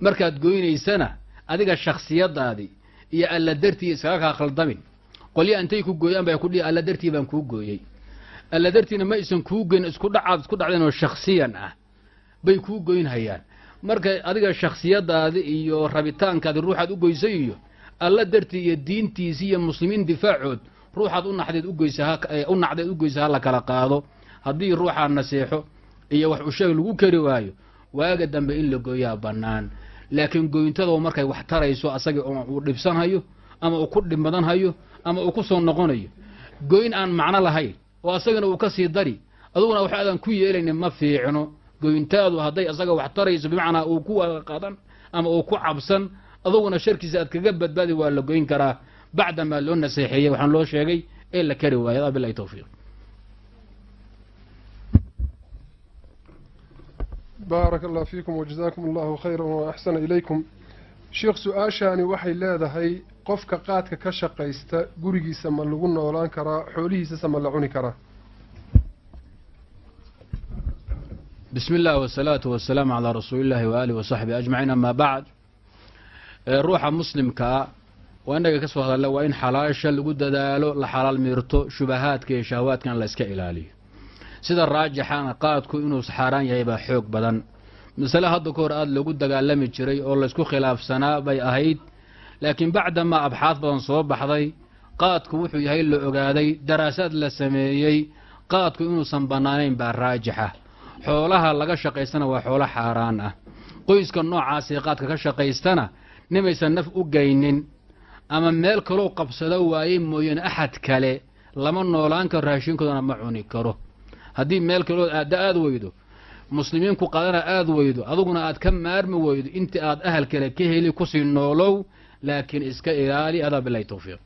Markaad goynaysana adiga shaksiyadaadii iyo alla dartii iskaga khaldamin qolya intay ku gooyaan bay kudhihi alla dartii baan kuu gooyey. Alla dartiina ma aysan kuu goyn isku dhacaad isku dhacdeen oo shaksiyan ah bay kuu goynhayaan. Marka adiga shaksiyadaadi iyo rabitaankaadi ruuxaad u goysay iyo alla dartii iyo diintiisi iyo muslimiin difaacood ruuxaad u naxdeed ugoysa u nacdeed u goysa ha la kala qaado. Haddii ruuxaa naseexo iyo wax usheeg lagu kari waayo waaga dambe in la gooyaa bannaan. Laakiin goyntadoo markay wax tarayso asagii uu dhibsanhayo ama uu ku dhibmadanhayo ama uu ku soo noqonayo. Goyn aan macno lahayn oo asagana uu ka sii dari aduguna wax aadan ku yeelaynin ma fiicno. Goyntaadu hadday asaga wax tarayso bimacnaa uu ku qadan ama uu ku cabsan aduguna sharkiisa aad kaga badbaadi waa la goyn karaa. Bacdamaa loo naseexeeyey waxaan loo sheegay ee la kari waaya a bilahi towfiiq baaraka allah fiikum wajazaakum allahu khayra waaxsana ilaykum. Sheekh su'aashaani waxay leedahay qofka qaadka ka shaqaysta gurigiisa ma lagu noolaan karaa xoolihiisase ma la cuni karaa? Bismi illah wasalaatu wasalaamu calaa rasuuli illahi waaalihi wasaxbi ajmaciin amaa bacd. Ruuxa muslimkaa waa inaga ka soo hadalla waa in xalaasha lagu dadaalo la xalaal miirto shubahaadka iyo shahawaadkan la iska ilaaliyo. Sida raajixana qaadku inuu xaaraan yahay baa xoog badan. Masale hadda ka hor aada loogu dagaalami jiray oo laysku khilaafsanaa bay ahayd laakiin bacdamaa abxaad badan soo baxday qaadku wuxuu yahay la ogaaday daraasaad la sameeyey qaadku inuusan bannaanayn baa raajixa. Xoolaha laga shaqaystana waa xoolo xaaraan ah. Qoyska noocaasee qaadka ka shaqaystana nimaysan naf u geynin ama meel kaloo qabsado waayey mooyaane axad kale lama noolaan karo raashinkoodana ma cuni karo. Haddii meel kalood aadda aada weydo muslimiinku qaadana aada weydo aduguna aad ka maarmi weydo intii aad ahal kale ka heli ku sii noolow laakiin iska ilaali adaa bilahi towfiiq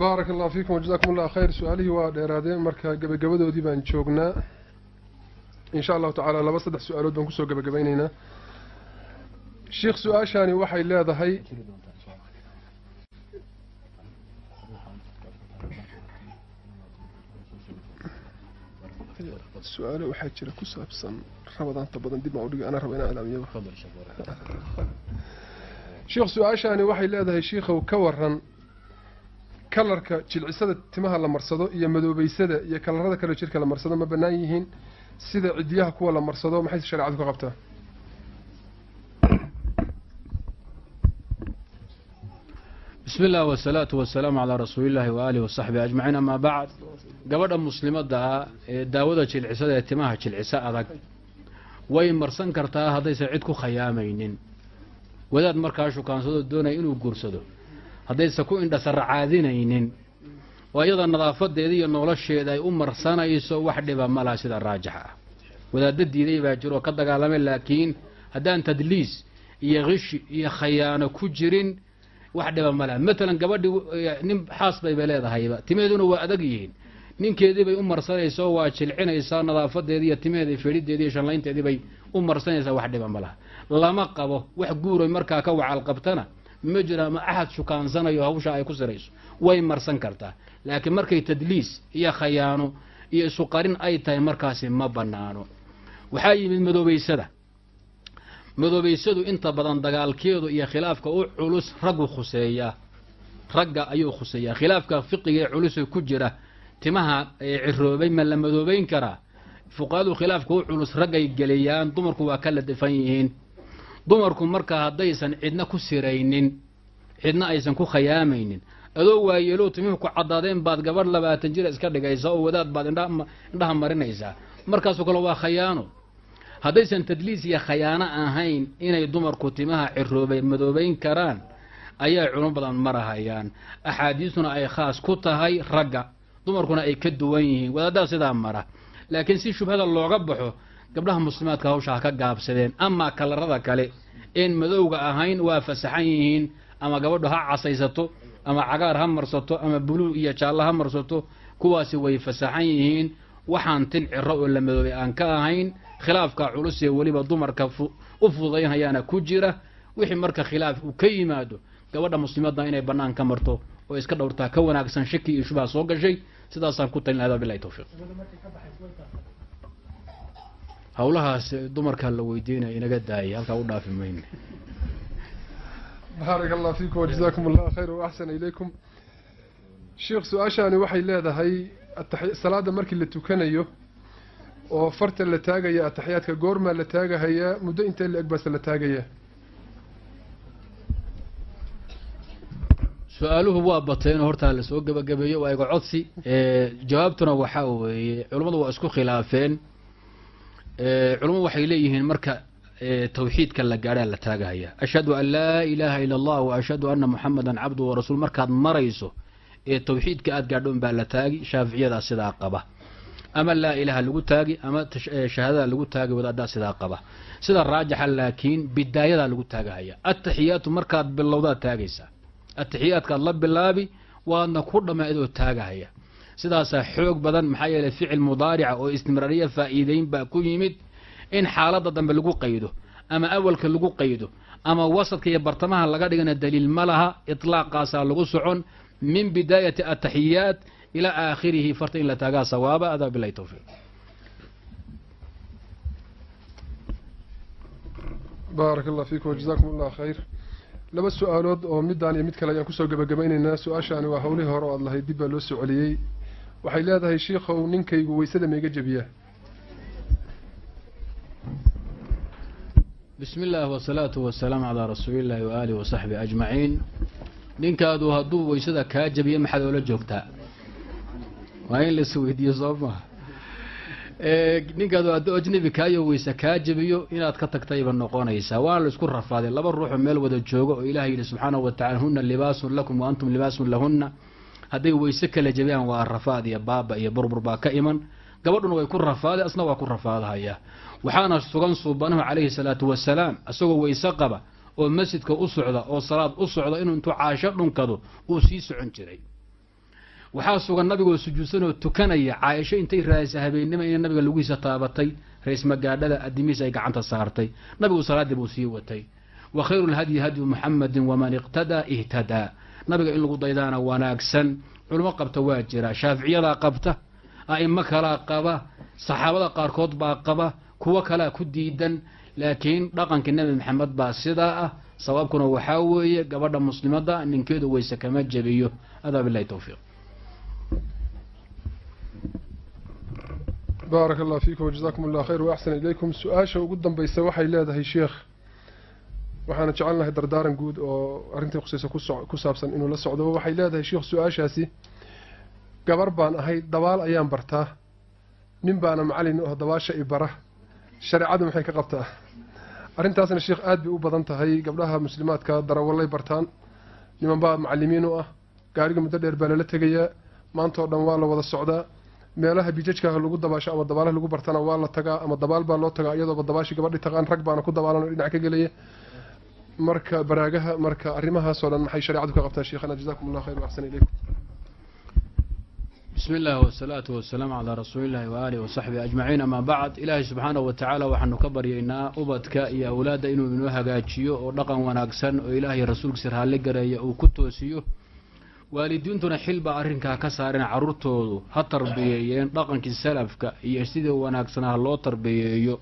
baaraka allahu fiikum wajazaakum allah khayr. Su'aalihii waa dheeraadeen. Marka gebagabadoodii baan joognaa insha allahu tacaala laba saddex su'aalood baan ku soo gebagabayneynaa sheikh su'aashaani waxay leedahay su'aalo waxaa jira ku saabsan rabadaanta badan dib maa udhigi anaa raba inaan ilaamiyaba sheikh su'aashaani waxay leedahay shiikhow ka waran kalarka jilcisada timaha la marsado iyo madoobeysada iyo kalarada kale jirka la marsado ma bannaan yihiin sida cidiyaha kuwa la marsado maxayse shareecadu ka qabtaa bismi illah wasalaatu wasalaamu calaa rasuulillahi waaalihi wasaxbi ajmaciin amaa bacd gabadha muslimadda ah ee daawada jilcisada ee timaha jilciso adag. Way marsan kartaa haddaysan cid ku khayaamaynin. Wadaad markaa shukaansado doonaya inuu guursado. Haddaysan ku indhasaracaadinaynin oo iyada nadaafadeeda iyo nolosheeda ay u marsanayso wax dhiba malaha sida raajixa ah wadaadda diiday baa jiro oo ka dagaalamay laakiin haddaan tadliis iyo kishi iyo khayaano ku jirin wax dhiba malaha matalan gabadhi nin xaas bayba leedahayba. Timaheeduna waa adag yihiin. Ninkeedii bay u marsanaysaa oo waa jilcinaysaa nadaafadeedii iyo timaheeda feedhideedii iyo shanlaynteedii bay u marsanaysaa wax dhiba malaha lama qabo wax guuroy markaa ka wacal qabtana ma jiro ama axad shukaansanayo hawsha ay ku sirayso. Way marsan kartaa. Laakiin markay tadliis iyo khayaano iyo isuqarin ay tahay markaasi ma bannaano. Waxaa yimid madoobeysada madoobeysadu inta badan dagaalkeedu iyo khilaafka u culus raggu khuseeyaa ragga ayuu khuseeyaa khilaafka fiqiga ee culuse ku jira timaha ee ciroobay ma la madoobeyn karaa fuqahadu khilaafka u culus raggay geliyaan dumarku waa ka la difan yihiin. Dumarku markaa haddaysan cidna ku siraynin cidna aysan ku khayaamaynin. Adoo waayeeloo timihu ku caddaadeen baad gabadh labaatan jira iska dhigaysaa oo wadaad baad indhaha marinaysaa. Markaasoo kale waa khayaano haddaysan tadliis iyo khayaano ahayn inay dumarku timaha ciroobay madoobeyn karaan ayaa culimo badan marahayaan. Axaadiistuna ay khaas ku tahay ragga dumarkuna ay ka duwan yihiin. Wadaaddaa sidaa mara. Laakiin si shubhada looga baxo gabdhaha muslimaadka hawsha ha ka gaabsadeen. Amaa kalarada kale een madowga ahayn waa fasaxan yihiin ama gabadhu ha casaysato ama cagaar ha marsato ama buluug iyo jaallo ha marsato kuwaasi way fasaxan yihiin. Waxaan tin ciro oo la madoobay aan ka ahayn khilaafka culus ee weliba dumarka u fududaynhayaana ku jira wixii marka khilaaf uu ka yimaado gabadha muslimadda inay bannaan ka marto oo iska dhowrtaa ka wanaagsan shaki iyo shubha soo gashay sidaasaan ku talin lahada bilahi tawfiiq. Hawlahaas dumarkaa la weydiinaya inaga daayay halkaa u dhaafi mayne baaraka allah fiikum wajazaakum allah khayr waaxsana ilaykum. Sheikh su'aashaani waxay leedahay salaada markii la tukanayo oo farta la taagaya ataxiyaadka goormaa la taagahayaa muddo intee la eg baase la taagayaa su'aaluhu waa bateen oo hortaa la soo gebagabeeyo waa iga codsi. Jawaabtuna waxaa weeye culummadu waa isku khilaafeen. Culummadu waxay leeyihiin marka tawxiidka la gaadhaa la taagahaya. Ashhadu an laa ilaaha ila allah wa ashhadu ana muxamadan cabdu warasuul markaad marayso ee tawxiidka aada gaadhoon baa la taagi shaaficiyadaa sidaa qaba ama laa ilaha lagu taagi ama shahaadada lagu taagi wadaadaa sidaa qaba. Sida raajixa laakiin bidaayadaa lagu taagahaya. Ataxiyaatu markaad bilowdaad taagaysaa. Atixiyaadkaad la bilaabi waadna ku dhamma adoo taagahaya. Sidaasaa xoog badan maxaa yeeley ficil mudaarica oo istimraariya faa'iideyn baa ku yimid in xaaladda dambe lagu qaydo ama awalka lagu qaydo ama wasadka iyo bartamaha laga dhigana daliil ma laha itlaaqaasaa lagu socon min bidaayati ataxiyaat ilaa aakhirihi farta in la taagaa sawaaba adaa bilahi tawfiiq baaraka allah fiikum wajazaakum allah khayr laba su'aalood oo midaan iyo mid kale ayaan ku soo gebagabaynaynaa su'aashaani waa hawlihii hore oo aad lahayd dib baa loo soo celiyey waxay leedahay shiikhow ninkaygu weysada maiga jebiyaa bismi illaahi wasalaatu wasalaamu calaa rasuulillahi wa aalihi wasaxbi ajmaciin ninkaadu hadduu weysada kaa jabiyo maxaad oola joogtaa waa in lais weydiiyo soo maha ninkaadu hadduu ajnabi kaayo weyse kaa jabiyo inaad ka tagtayba noqonaysaa waana la isku rafaaday. Laba ruuxoo meel wada joogo oo ilaah yidhi subxaanahu wa tacala huna libaasun lakum wa antum libaasun lahunna. Hadday weyse kala jabiyaan waa rafaad iyo baaba iyo burbur baa ka iman. Gabadhuna way ku rafaaday asna waa ku rafaadhayaa waxaana sugan suubanuhu calayhi salaatu wasalaam isagoo weyse qaba oo masjidka u socda oo salaad u socda inuu intuu caasho dhunkado uu sii socon jiray waxaa sugan nabigoo sujuudsanoo tukanaya caaisho intay raadisa habeennimo inay nabiga laguhiisa taabatay. Rays magaadhada adimihiisa ay gacanta saartay. Nabigu salaaddii buu sii watay. Wa khayru lhadyi hadyu muxamadin waman iqtadaa ihtadaa. Nabiga in lagu daydaana wanaagsan. Culimo qabta waa jira. Shaaficiyadaa qabta a'imo kalaa qaba saxaabada qaarkood baa qaba kuwo kalaa ku diidan. Laakiin dhaqankii nebi maxamed baa sidaa ah. Sababkuna waxaa weeye gabadha muslimadda ninkeedu weyse kama jebiyo adaa bilahi towfiiq baaraka allah fiikum wajazaakum allah khayr waaxsana ilaykum. Su'aasha ugu dambaysa waxay leedahay sheekh waxaana jecelnahay dardaaran guud oo arrintii khuseysa ku saabsan inuu la socdo. Waxay leedahay sheekh su'aashaasi gabar baan ahay dabaal ayaan bartaa nin baana macalin oo dabaasha i bara. Shareecadu maxay ka qabtaa? Arrintaasna sheekh aad bay u badan tahay. Gabdhaha muslimaadka darawallay bartaan. Niman baa macalimiin u ah. Gaariga muddo dheer baa lala tegayaa. Maanta oo dhan waa la wada socdaa meelaha bijajkaah lagu dabaasho ama dabaalaha lagu bartana waa la tagaa ama dabaal baa loo tagaa iyadooba dabaashii gabadhi taqaan rag baana ku dabaalan oo dhinac ka gelaya marka baraagaha marka arrimahaasoo dhan maxay shareecadu ka qabtaa sheekhana jazakum allah khayr waxsan ilaykum bismi illaahi wasalaatu wasalaamu calaa rasuulillahi wa aalihi wasaxbihi ajmaciin. Amaa bacd ilaahay subxaanahu wa tacaala waxaanu ka baryaynaa ubadka iyo awlaadda inuu inoo hagaajiyo oo dhaqan wanaagsan oo ilaahay rasuulkiisa raalli gareeya uu ku toosiyo waalidiintuna xil baa arrinkaa ka saareen carruurtoodu ha tarbiyeeyeen dhaqankii salafka iyo sidii wanaagsanaa loo tarbiyeeyo.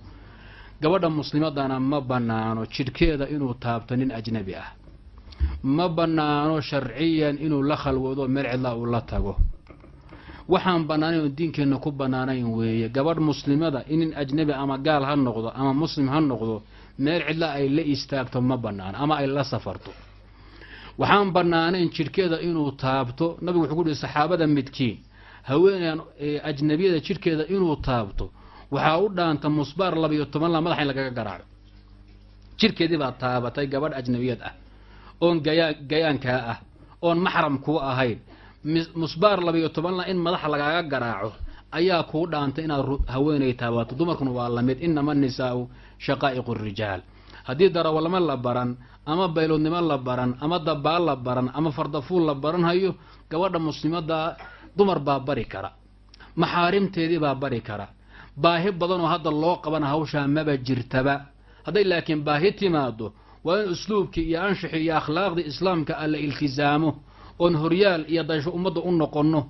Gabadha muslimadana ma bannaano jidhkeeda inuu taabto nin ajnabi ah. Ma bannaano sharciyan inuu la khalwado meel cidlaa uu la tago. Waxaan bannaanayn oo diinkeenna ku bannaanayn weeye gabadh muslimada in nin ajnabi ama gaal ha noqdo ama muslim ha noqdo meel cidla ay la istaagto ma bannaano ama ay la safarto waxaan bannaanayn jidhkeeda inuu taabto. Nabigu wuxuu ku yihi saxaabada midkiin haweeneyaan ajnabiyada jidhkeeda inuu taabto waxaa u dhaanta musbaar labiyo toban la madaxa in lagaga garaaco. Jidhkeedii baa taabatay gabadh ajnabiyad ah oon gayaa gayaankaa ah oon maxram kuu ahayn. Musbaar labiyo toban la in madaxa lagaaga garaaco ayaa kuu dhaantay inaad haweeney taabato dumarkuna waa la mid inama nisaau shaqaa'iqu rijaal. Haddii darawalama la baran ama bayloodnimo la baran ama dabaal la baran ama fardafuul la baran hayo gabadha muslimadda dumar baa bari kara. Maxaarimteedii baa bari kara. Baahi badanoo hadda loo qabana hawshaa maba jirtaba. Hadday laakiin baahi timaado waa in usluubkii iyo anshixii iyo akhlaaqdii islaamka alla iltisaamo oon horyaal iyo daysho ummadda u noqonno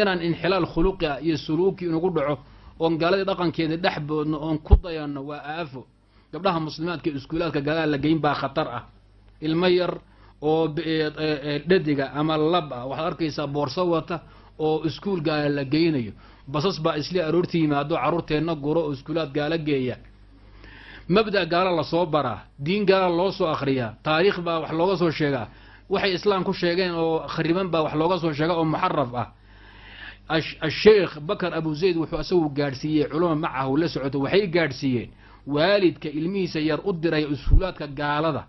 inaan inxilaal khuluqi ah iyo suluuki inugu dhaco oon gaaladii dhaqankeeda dhex boodno oon ku dayanno waa aafo. Gabdhaha muslimaadka iskuulaadka gaalada la geyn baa khatar ah ilmo yar oo dhadiga ama lab ah. Waxaad arkaysaa boorso wata oo iskuul gaala la geynayo. Basas baa isli aroorti yimaado carruurteenna guro oo iskuulaad gaala geeya. Mabda gaala la soo baraa diin gaala loo soo akhriyaa taariikh baa wax looga soo sheegaa. Waxay islaam ku sheegeen oo khariban baa wax looga soo sheega oo muxaraf ah. Asheekh bakar abu zayd wuxuu isagu gaadhsiiyey culama macahu la socoto waxay gaadhsiiyeen. Waalidka ilmihiisa yar u diraya iskuulaadka gaalada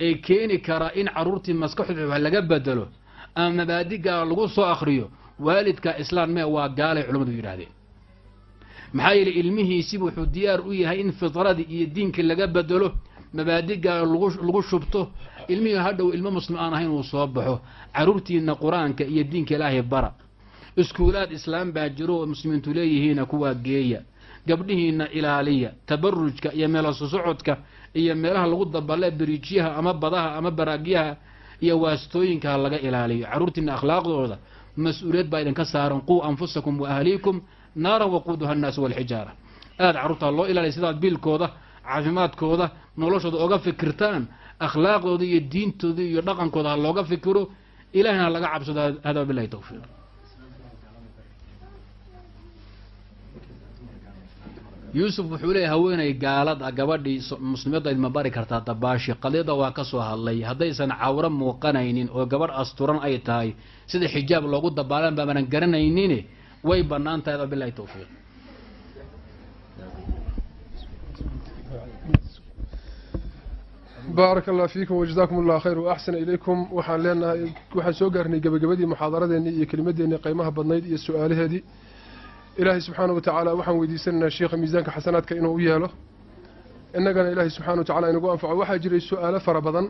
ee keeni kara in carruurtii maskaxdooda wax laga bedelo ama mabaadi gaala lagu soo akhriyo waalidka islaan mee waa gaalay culamadu yidhaahdeen. Maxaa yeeley ilmihiisiba wuxuu diyaar u yahay in fitradii iyo diinkii laga bedelo mabaadi gaala lagu shubto ilmihii hadhow ilmo muslim aan ahayn uu soo baxo carruurtiina qur'aanka iyo diinka ilaahay bara. Iskuulaad islaam baa jiro oo muslimiintu leeyihiina kuwaa geeya gabdhihiina ilaaliya tabarujka iyo meelaso socodka iyo meelaha lagu dabale beriijyaha ama badaha ama baraagyaha iyo waastooyinka ha laga ilaaliyo. Carruurtiina akhlaaqdooda mas'uuliyad baa idinka saaran. Quu anfusakum wa ahliikum naaran waquuduha annaasu walxijaara aada carruurtaa loo ilaaliya sidaad biilkooda caafimaadkooda noloshooda oga fikirtaan akhlaaqdooda iyo diintooda iyo dhaqankooda ha looga fikiro ilahina ha laga cabsado. Hada bilahi tawfiiq yuusuf wuxuu leeyahy haweenay gaalada gabadhii muslimadda idma bari kartaa dabaashi qadiyada waa ka soo hadlay. Haddaysan cawro muuqanaynin oo gabadh asturan ay tahay sida xijaab loogu dabaalan baamanan garanaynin way bannaan tahay bilahi tawfiiq. Baaraka allah fiikum wajazaakum allah khayr wa axsana ilaykum. Waxaan leenahay waxaan soo gaarnay gebagabadii muxaadaradeennii iyo kelimadeennii qaymaha badnayd iyo su'aalaheedii ilaahay subxaana wa tacaala waxaan weydiisanaynaa sheikha miisaanka xasanaadka inuu u yeelo. Innagana ilaahay subxana wa tacala inagu anfaco. Waxaa jiray su'aalo fara badan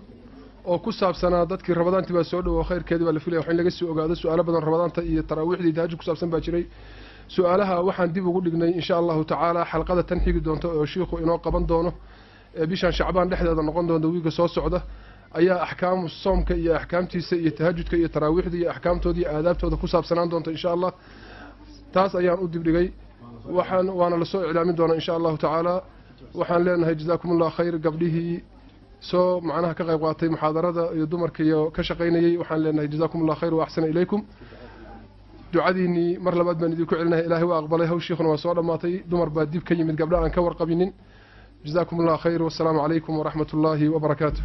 oo ku saabsanaa dadkii rabadaantii baa soo dhowo khayrkeedii baa la filaya wax in laga sii ogaado su'aalo badan rabadaanta iyo taraawiixdii tahajud ku saabsan baa jiray. Su'aalaha waxaan dib ugu dhignay insha allahu tacaala xalqada tan xigi doonta oo shiikhu inoo qaban doono ee bishan shacbaan dhexdeeda noqon doonta wiiga soo socda ayaa axkaamu soomka iyo axkaamtiisa iyo tahajudka iyo taraawiixda iyo axkaamtooda iyo aadaabtooda ku saabsanaan doonta insha allah taas ayaan u dibdhigay. Waxaan waana la soo iclaamin doonaa insha allahu tacaala. Waxaan leenahay jazaakum allah khayr gabdhihii. Soo macnaha ka qayb qaatay muxaadarada iyo dumarka iyo ka shaqaynayey waxaan leenahay jazaakum allah khayr wa axsana ilaykum. Ducadiinii mar labaad baan idinku celinahay. Ilaahay waa aqbalay hawshiikhuna waa soo dhammaatay. Dumar baa dib ka yimid gabdha aan ka warqabinin. Jazaakum allah khayr wasalaamu calaykum waraxmat ullaahi wabarakaatu